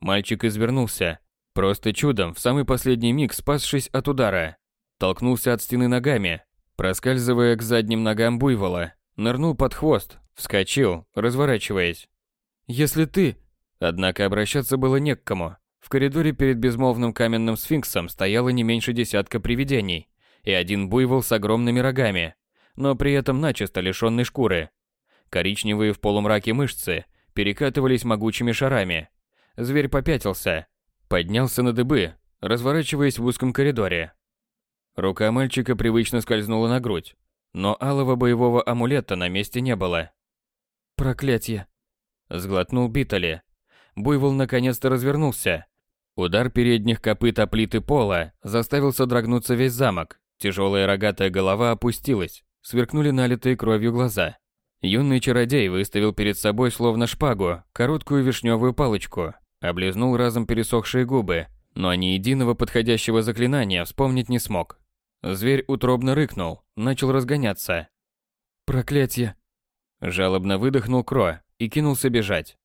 Мальчик извернулся, просто чудом в самый последний миг спасшись от удара. Толкнулся от стены ногами, проскальзывая к задним ногам буйвола, нырнул под хвост, вскочил, разворачиваясь. «Если ты...» Однако обращаться было не к кому. В коридоре перед безмолвным каменным сфинксом стояло не меньше десятка привидений и один буйвол с огромными рогами, но при этом начисто лишенный шкуры. Коричневые в полумраке мышцы перекатывались могучими шарами. Зверь попятился, поднялся на дыбы, разворачиваясь в узком коридоре. Рука мальчика привычно скользнула на грудь, но алого боевого амулета на месте не было. «Проклятье!» – сглотнул Битали. Буйвол наконец-то развернулся, Удар передних копыт о плиты пола заставил содрогнуться весь замок. Тяжелая рогатая голова опустилась, сверкнули налитые кровью глаза. Юный чародей выставил перед собой словно шпагу, короткую вишневую палочку, облизнул разом пересохшие губы, но ни единого подходящего заклинания вспомнить не смог. Зверь утробно рыкнул, начал разгоняться. «Проклятье!» Жалобно выдохнул Кро и кинулся бежать.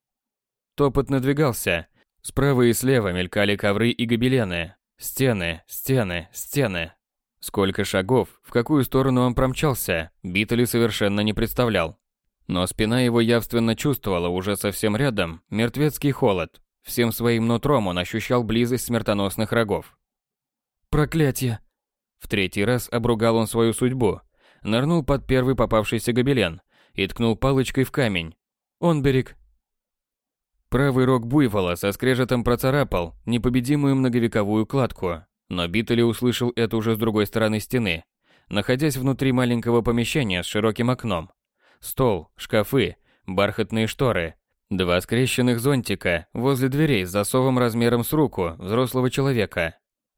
Топот надвигался, Справа и слева мелькали ковры и гобелены. Стены, стены, стены. Сколько шагов, в какую сторону он промчался, Битали совершенно не представлял. Но спина его явственно чувствовала уже совсем рядом мертвецкий холод. Всем своим нутром он ощущал близость смертоносных рогов. «Проклятие!» В третий раз обругал он свою судьбу, нырнул под первый попавшийся гобелен и ткнул палочкой в камень. Он берег Правый рог буйвола со скрежетом процарапал непобедимую многовековую кладку, но Биттели услышал это уже с другой стороны стены, находясь внутри маленького помещения с широким окном. Стол, шкафы, бархатные шторы, два скрещенных зонтика возле дверей с засовом размером с руку взрослого человека.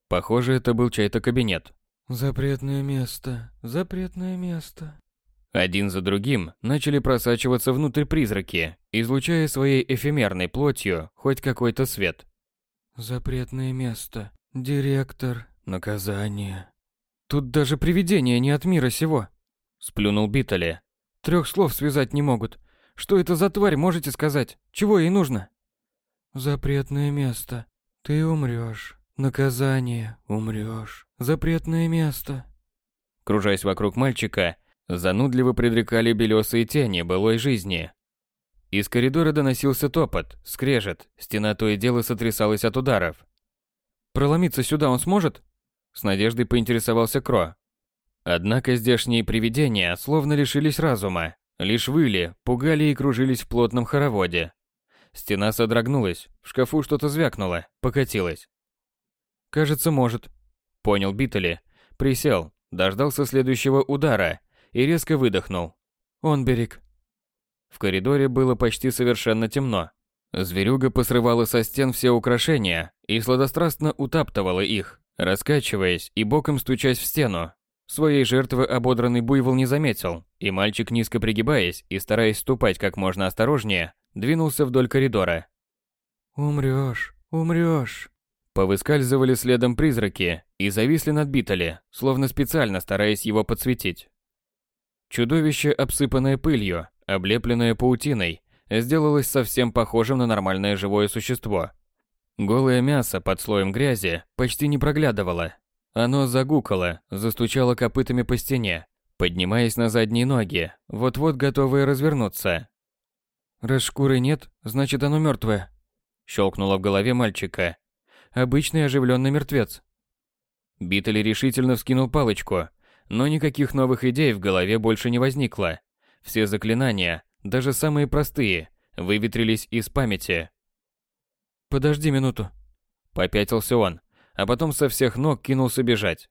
Похоже, это был чей-то кабинет. «Запретное место, запретное место», один за другим начали просачиваться внутрь призраки, излучая своей эфемерной плотью хоть какой-то свет. Запретное место. Директор. Наказание. Тут даже привидения не от мира сего. Сплюнул Битали. Трех слов связать не могут. Что это за тварь, можете сказать? Чего ей нужно? Запретное место. Ты умрешь. Наказание. Умрешь. Запретное место. Кружась вокруг мальчика, Занудливо предрекали белесые тени былой жизни. Из коридора доносился топот, скрежет, стена то и дело сотрясалась от ударов. «Проломиться сюда он сможет?» С надеждой поинтересовался Кро. Однако здешние привидения словно лишились разума, лишь выли, пугали и кружились в плотном хороводе. Стена содрогнулась, в шкафу что-то звякнуло, покатилось. «Кажется, может», — понял Биттели. Присел, дождался следующего удара и резко выдохнул. Он берег. В коридоре было почти совершенно темно. Зверюга посрывала со стен все украшения и сладострастно утаптывала их, раскачиваясь и боком стучась в стену. Своей жертвы ободранный буйвол не заметил, и мальчик, низко пригибаясь и стараясь ступать как можно осторожнее, двинулся вдоль коридора. «Умрёшь, умрёшь!» Повыскальзывали следом призраки и зависли над Битали, словно специально стараясь его подсветить. Чудовище, обсыпанное пылью, облепленное паутиной, сделалось совсем похожим на нормальное живое существо. Голое мясо под слоем грязи почти не проглядывало. Оно загукало, застучало копытами по стене, поднимаясь на задние ноги, вот-вот готовое развернуться. «Раз шкуры нет, значит оно мертвое», — щелкнуло в голове мальчика. «Обычный оживленный мертвец». Биттель решительно вскинул палочку, но никаких новых идей в голове больше не возникло. Все заклинания, даже самые простые, выветрились из памяти. «Подожди минуту», — попятился он, а потом со всех ног кинулся бежать.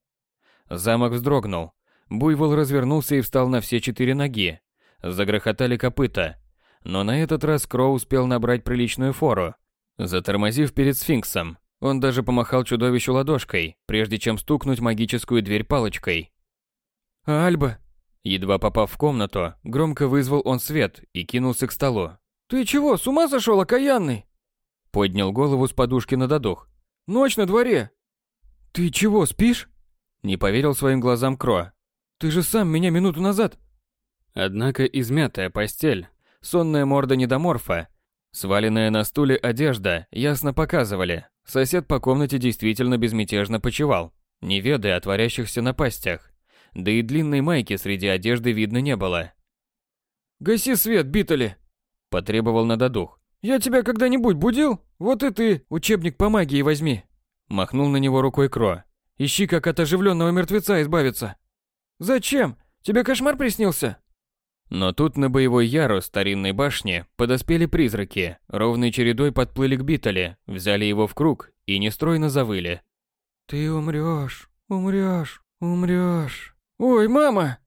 Замок вздрогнул. Буйвол развернулся и встал на все четыре ноги. Загрохотали копыта. Но на этот раз Кроу успел набрать приличную фору. Затормозив перед сфинксом, он даже помахал чудовищу ладошкой, прежде чем стукнуть магическую дверь палочкой. А Альба? Едва попав в комнату, громко вызвал он свет и кинулся к столу. Ты чего, с ума сошел, окаянный? Поднял голову с подушки на додух. Ночь на дворе. Ты чего, спишь? Не поверил своим глазам Кро. Ты же сам меня минуту назад. Однако измятая постель, сонная морда недоморфа, сваленная на стуле одежда ясно показывали. Сосед по комнате действительно безмятежно почевал, не ведая о творящихся напастях да и длинной майки среди одежды видно не было. «Гаси свет, Битали!» – потребовал надодух. Я тебя когда-нибудь будил? Вот и ты учебник по магии возьми. Махнул на него рукой Кро. Ищи, как от оживленного мертвеца избавиться. Зачем? Тебе кошмар приснился? Но тут на боевой ярус старинной башни подоспели призраки, ровной чередой подплыли к Битале, взяли его в круг и нестройно завыли. «Ты умрёшь, умрёшь, умрёшь. Ой, мама!»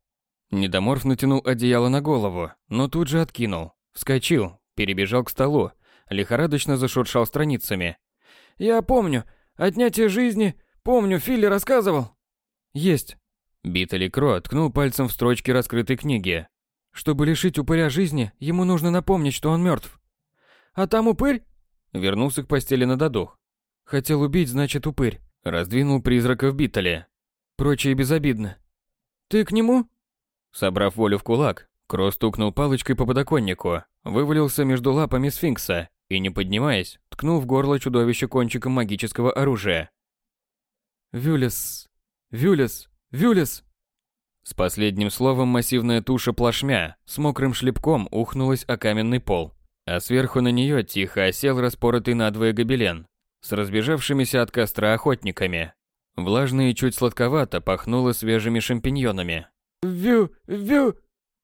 Недоморф натянул одеяло на голову, но тут же откинул. Вскочил, перебежал к столу, лихорадочно зашуршал страницами. «Я помню. Отнятие жизни. Помню, Филли рассказывал». «Есть». Битали Кро ткнул пальцем в строчки раскрытой книги, чтобы лишить упыря жизни, ему нужно напомнить, что он мертв. А там упырь? Вернулся к постели на додух. Хотел убить, значит упырь. Раздвинул призрака в Битале. Прочее безобидно. Ты к нему? Собрав волю в кулак, Кросс стукнул палочкой по подоконнику, вывалился между лапами сфинкса и, не поднимаясь, ткнул в горло чудовища кончиком магического оружия. «Вюлес! Вюлес! Вюлес!» С последним словом массивная туша плашмя с мокрым шлепком ухнулась о каменный пол, а сверху на нее тихо осел распоротый надвое гобелен с разбежавшимися от костра охотниками. Влажно и чуть сладковато пахнуло свежими шампиньонами. «Вю! Вю!»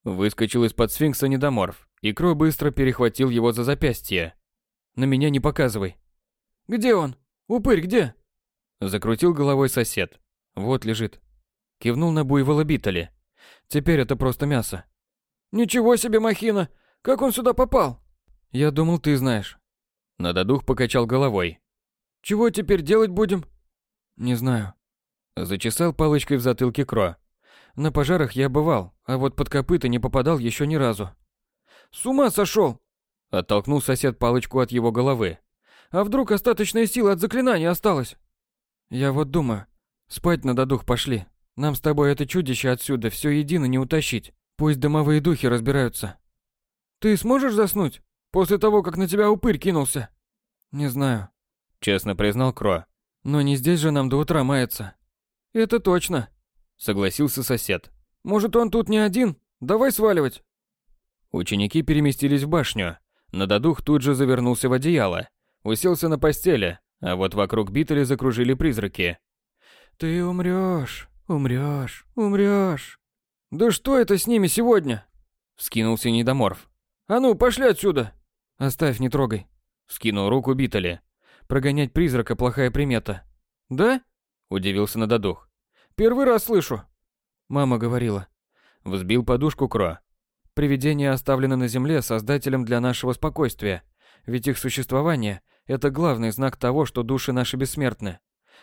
Выскочил из-под сфинкса недоморф, и Кро быстро перехватил его за запястье. «На меня не показывай». «Где он? Упырь где?» Закрутил головой сосед. «Вот лежит». Кивнул на буйвола Битали. Теперь это просто мясо. Ничего себе махина! Как он сюда попал? Я думал, ты знаешь. Нададух покачал головой. Чего теперь делать будем? Не знаю. Зачесал палочкой в затылке Кро. На пожарах я бывал, а вот под копыта не попадал еще ни разу. С ума сошел! Оттолкнул сосед палочку от его головы. А вдруг остаточная сила от заклинания осталась? Я вот думаю. Спать на додух пошли. Нам с тобой это чудище отсюда все едино не утащить. Пусть домовые духи разбираются. Ты сможешь заснуть? После того, как на тебя упырь кинулся? Не знаю. Честно признал Кро. Но не здесь же нам до утра маяться. Это точно. Согласился сосед. Может, он тут не один? Давай сваливать. Ученики переместились в башню. Нададух тут же завернулся в одеяло. Уселся на постели, а вот вокруг Битали закружили призраки. «Ты умрёшь», Умрёшь, умрёшь. Да что это с ними сегодня? Скинулся недоморф. А ну, пошли отсюда. Оставь, не трогай. Скинул руку Битали. Прогонять призрака плохая примета. Да? Удивился Нададух. Первый раз слышу. Мама говорила. Взбил подушку Кро. Привидения оставлены на земле создателем для нашего спокойствия. Ведь их существование – это главный знак того, что души наши бессмертны.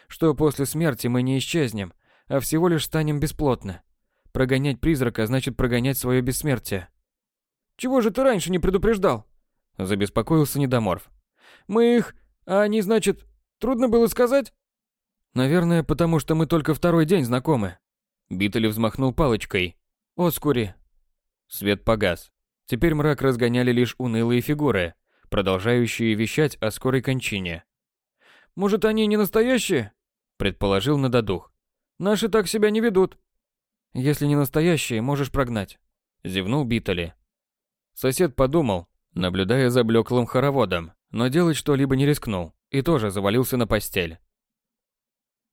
Что после смерти мы не исчезнем, а всего лишь станем бесплотны. Прогонять призрака значит прогонять свое бессмертие. Чего же ты раньше не предупреждал? Забеспокоился недоморф. Мы их... А они, значит, трудно было сказать? Наверное, потому что мы только второй день знакомы. Битали взмахнул палочкой. Оскури. Свет погас. Теперь мрак разгоняли лишь унылые фигуры, продолжающие вещать о скорой кончине. «Может, они не настоящие?» Предположил Нададух. Наши так себя не ведут. Если не настоящие, можешь прогнать. Зевнул Битали. Сосед подумал, наблюдая за блеклым хороводом, но делать что-либо не рискнул и тоже завалился на постель.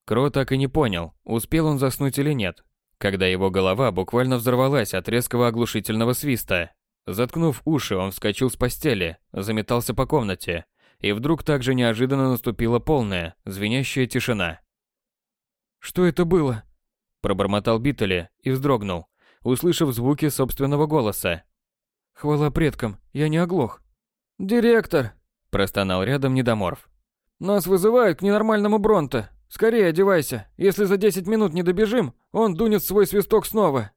Кро так и не понял, успел он заснуть или нет, когда его голова буквально взорвалась от резкого оглушительного свиста. Заткнув уши, он вскочил с постели, заметался по комнате, и вдруг также неожиданно наступила полная, звенящая тишина. Что это было? Пробормотал Биттеле и вздрогнул, услышав звуки собственного голоса. Хвала предкам, я не оглох. Директор, простонал рядом недоморф. Нас вызывают к ненормальному Бронто. Скорее одевайся. Если за 10 минут не добежим, он дунет свой свисток снова.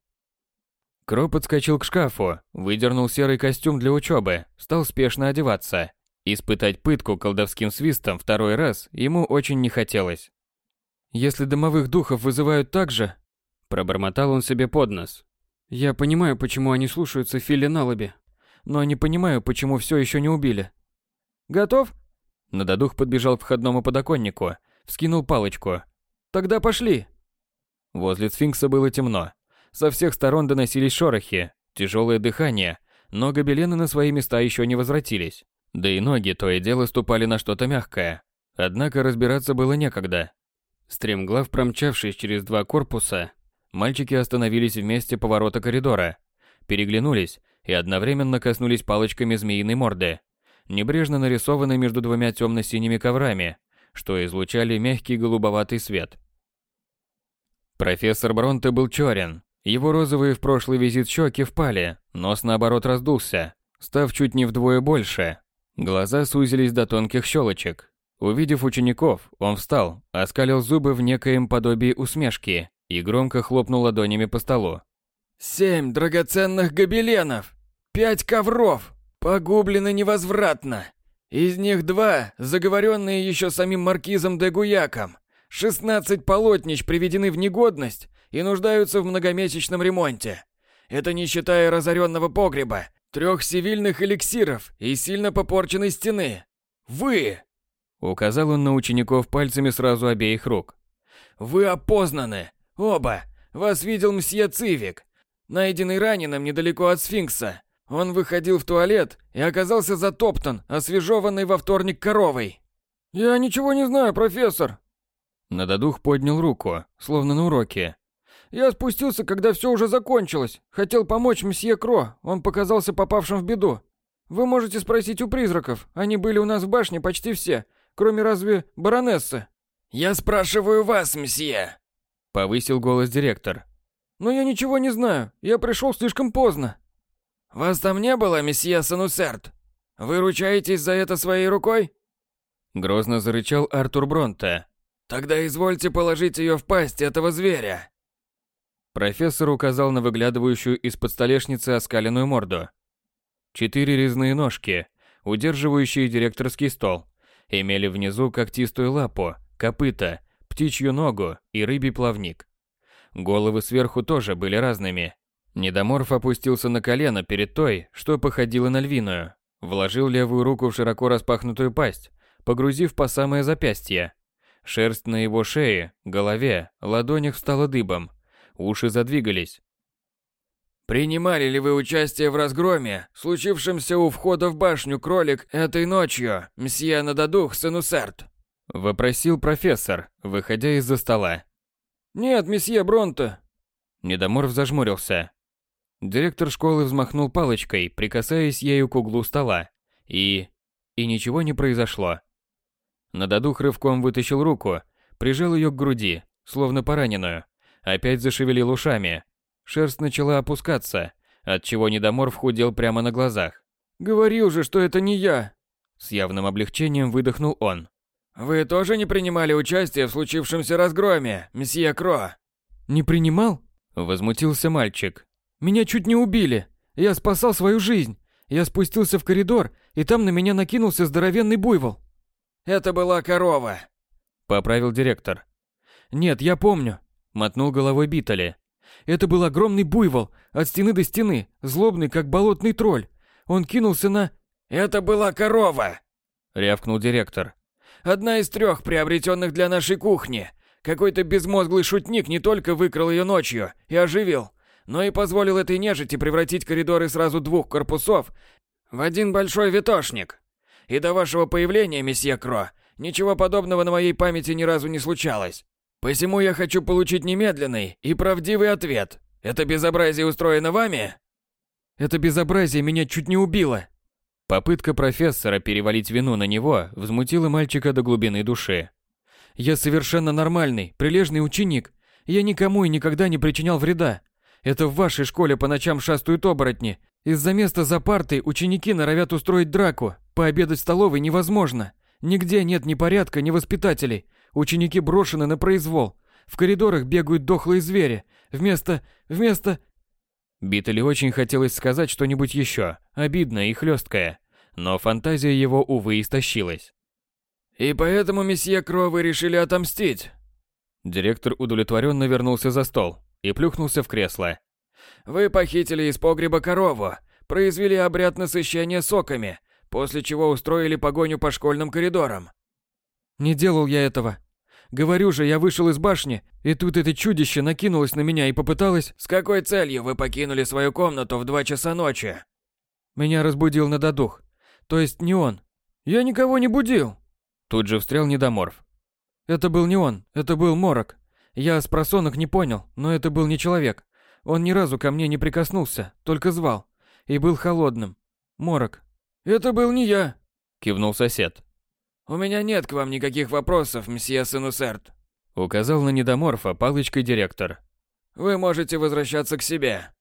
Кро подскочил к шкафу, выдернул серый костюм для учебы, стал спешно одеваться. Испытать пытку колдовским свистом второй раз ему очень не хотелось. Если домовых духов вызывают так же, пробормотал он себе под нос. Я понимаю, почему они слушаются Филли Налаби, но не понимаю, почему все еще не убили. Готов? Нададух подбежал к входному подоконнику, вскинул палочку. Тогда пошли. Возле сфинкса было темно. Со всех сторон доносились шорохи, тяжелое дыхание, но гобелены на свои места еще не возвратились. Да и ноги то и дело ступали на что-то мягкое. Однако разбираться было некогда. Стремглав промчавшись через два корпуса, мальчики остановились вместе поворота коридора, переглянулись и одновременно коснулись палочками змеиной морды, небрежно нарисованной между двумя темно-синими коврами, что излучали мягкий голубоватый свет. Профессор Бронте был черен. Его розовые в прошлый визит щеки впали, нос наоборот раздулся, став чуть не вдвое больше. Глаза сузились до тонких щелочек. Увидев учеников, он встал, оскалил зубы в некоем подобии усмешки и громко хлопнул ладонями по столу. «Семь драгоценных гобеленов! Пять ковров! Погублены невозвратно! Из них два, заговоренные еще самим маркизом де Гуяком. Шестнадцать полотнищ приведены в негодность и нуждаются в многомесячном ремонте. Это не считая разоренного погреба, трех сивильных эликсиров и сильно попорченной стены. Вы!» Указал он на учеников пальцами сразу обеих рук. «Вы опознаны! Оба! Вас видел мсье Цивик, найденный раненым недалеко от сфинкса. Он выходил в туалет и оказался затоптан, освежеванной во вторник коровой. «Я ничего не знаю, профессор!» Нададух поднял руку, словно на уроке. «Я спустился, когда все уже закончилось. Хотел помочь мсье Кро, он показался попавшим в беду. Вы можете спросить у призраков, они были у нас в башне почти все, кроме разве баронессы?» «Я спрашиваю вас, мсье!» Повысил голос директор. «Но я ничего не знаю, я пришел слишком поздно». «Вас там не было, месье Санусерт? Вы ручаетесь за это своей рукой?» Грозно зарычал Артур Бронте. «Тогда извольте положить ее в пасть этого зверя». Профессор указал на выглядывающую из-под столешницы оскаленную морду. Четыре резные ножки, удерживающие директорский стол, имели внизу когтистую лапу, копыта, птичью ногу и рыбий плавник. Головы сверху тоже были разными. Недоморф опустился на колено перед той, что походила на львиную, вложил левую руку в широко распахнутую пасть, погрузив по самое запястье. Шерсть на его шее, голове, ладонях встала дыбом, уши задвигались. «Принимали ли вы участие в разгроме, случившемся у входа в башню Кролик этой ночью, мсье Нададух Сенусерт?» – вопросил профессор, выходя из-за стола. «Нет, месье Бронто». Недоморф зажмурился. Директор школы взмахнул палочкой, прикасаясь ею к углу стола. И... И ничего не произошло. Нададух рывком вытащил руку, прижал ее к груди, словно пораненную. Опять зашевелил ушами. Шерсть начала опускаться, отчего недоморф худел прямо на глазах. «Говорил же, что это не я!» С явным облегчением выдохнул он. «Вы тоже не принимали участие в случившемся разгроме, месье Кро?» «Не принимал?» Возмутился мальчик. «Меня чуть не убили. Я спасал свою жизнь. Я спустился в коридор, и там на меня накинулся здоровенный буйвол». «Это была корова», — поправил директор. «Нет, я помню», — мотнул головой Битали. «Это был огромный буйвол, от стены до стены, злобный, как болотный тролль. Он кинулся на...» «Это была корова!» — рявкнул директор. Одна из трех приобретенных для нашей кухни. Какой-то безмозглый шутник не только выкрал ее ночью и оживил, но и позволил этой нежити превратить коридоры сразу двух корпусов в один большой витошник. И до вашего появления, месье Кро, ничего подобного на моей памяти ни разу не случалось. Посему я хочу получить немедленный и правдивый ответ. Это безобразие устроено вами? Это безобразие меня чуть не убило, Попытка профессора перевалить вину на него взмутила мальчика до глубины души. «Я совершенно нормальный, прилежный ученик. Я никому и никогда не причинял вреда. Это в вашей школе по ночам шастают оборотни. Из-за места за партой ученики норовят устроить драку. Пообедать в столовой невозможно. Нигде нет ни порядка, ни воспитателей. Ученики брошены на произвол. В коридорах бегают дохлые звери. Вместо... вместо... Биттеле очень хотелось сказать что-нибудь еще, обидное и хлесткое, но фантазия его, увы, истощилась. «И поэтому, месье Кро, вы решили отомстить?» Директор удовлетворенно вернулся за стол и плюхнулся в кресло. «Вы похитили из погреба корову, произвели обряд насыщения соками, после чего устроили погоню по школьным коридорам». «Не делал я этого», Говорю же, я вышел из башни, и тут это чудище накинулось на меня и попыталось... С какой целью вы покинули свою комнату в два часа ночи? Меня разбудил надодух. То есть не он. Я никого не будил. Тут же встрял недоморф. Это был не он, это был Морок. Я с просонок не понял, но это был не человек. Он ни разу ко мне не прикоснулся, только звал. И был холодным. Морок. Это был не я. Кивнул сосед. У меня нет к вам никаких вопросов, мсье Сенусерт. Указал на недоморфа палочкой директор. Вы можете возвращаться к себе.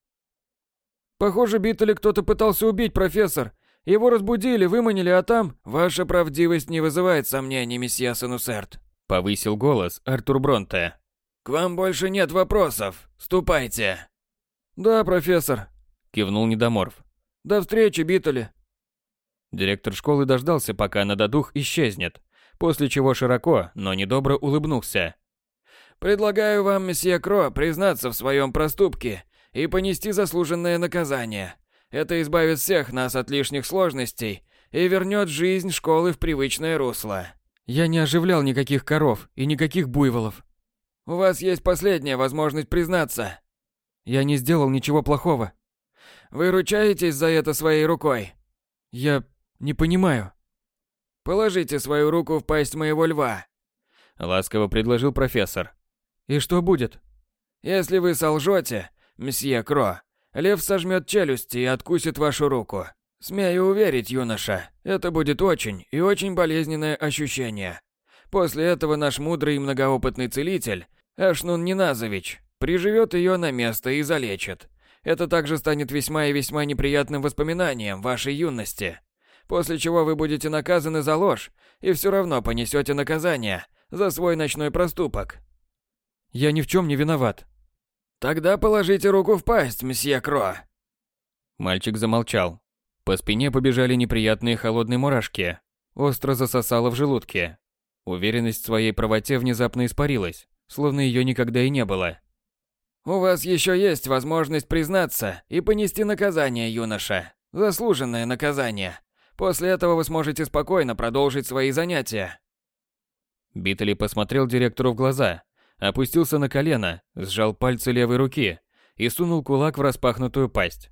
Похоже, Биттеля кто-то пытался убить, профессор. Его разбудили, выманили, а там... Ваша правдивость не вызывает сомнений, месье Сенусерт. Повысил голос Артур Бронте. К вам больше нет вопросов. Ступайте. Да, профессор. Кивнул недоморф. До встречи, Биттеле. Директор школы дождался, пока нададух исчезнет, после чего широко, но недобро улыбнулся. «Предлагаю вам, месье Кро, признаться в своем проступке и понести заслуженное наказание. Это избавит всех нас от лишних сложностей и вернет жизнь школы в привычное русло». «Я не оживлял никаких коров и никаких буйволов». «У вас есть последняя возможность признаться». «Я не сделал ничего плохого». «Вы ручаетесь за это своей рукой?» «Я не понимаю. Положите свою руку в пасть моего льва. Ласково предложил профессор. И что будет? Если вы солжете, мсье Кро, лев сожмет челюсти и откусит вашу руку. Смею уверить, юноша, это будет очень и очень болезненное ощущение. После этого наш мудрый и многоопытный целитель, Ашнун Ниназович, приживет ее на место и залечит. Это также станет весьма и весьма неприятным воспоминанием вашей юности после чего вы будете наказаны за ложь и все равно понесете наказание за свой ночной проступок. Я ни в чем не виноват. Тогда положите руку в пасть, месье Кро. Мальчик замолчал. По спине побежали неприятные холодные мурашки. Остро засосало в желудке. Уверенность в своей правоте внезапно испарилась, словно ее никогда и не было. У вас еще есть возможность признаться и понести наказание, юноша. Заслуженное наказание. После этого вы сможете спокойно продолжить свои занятия. Битли посмотрел директору в глаза, опустился на колено, сжал пальцы левой руки и сунул кулак в распахнутую пасть.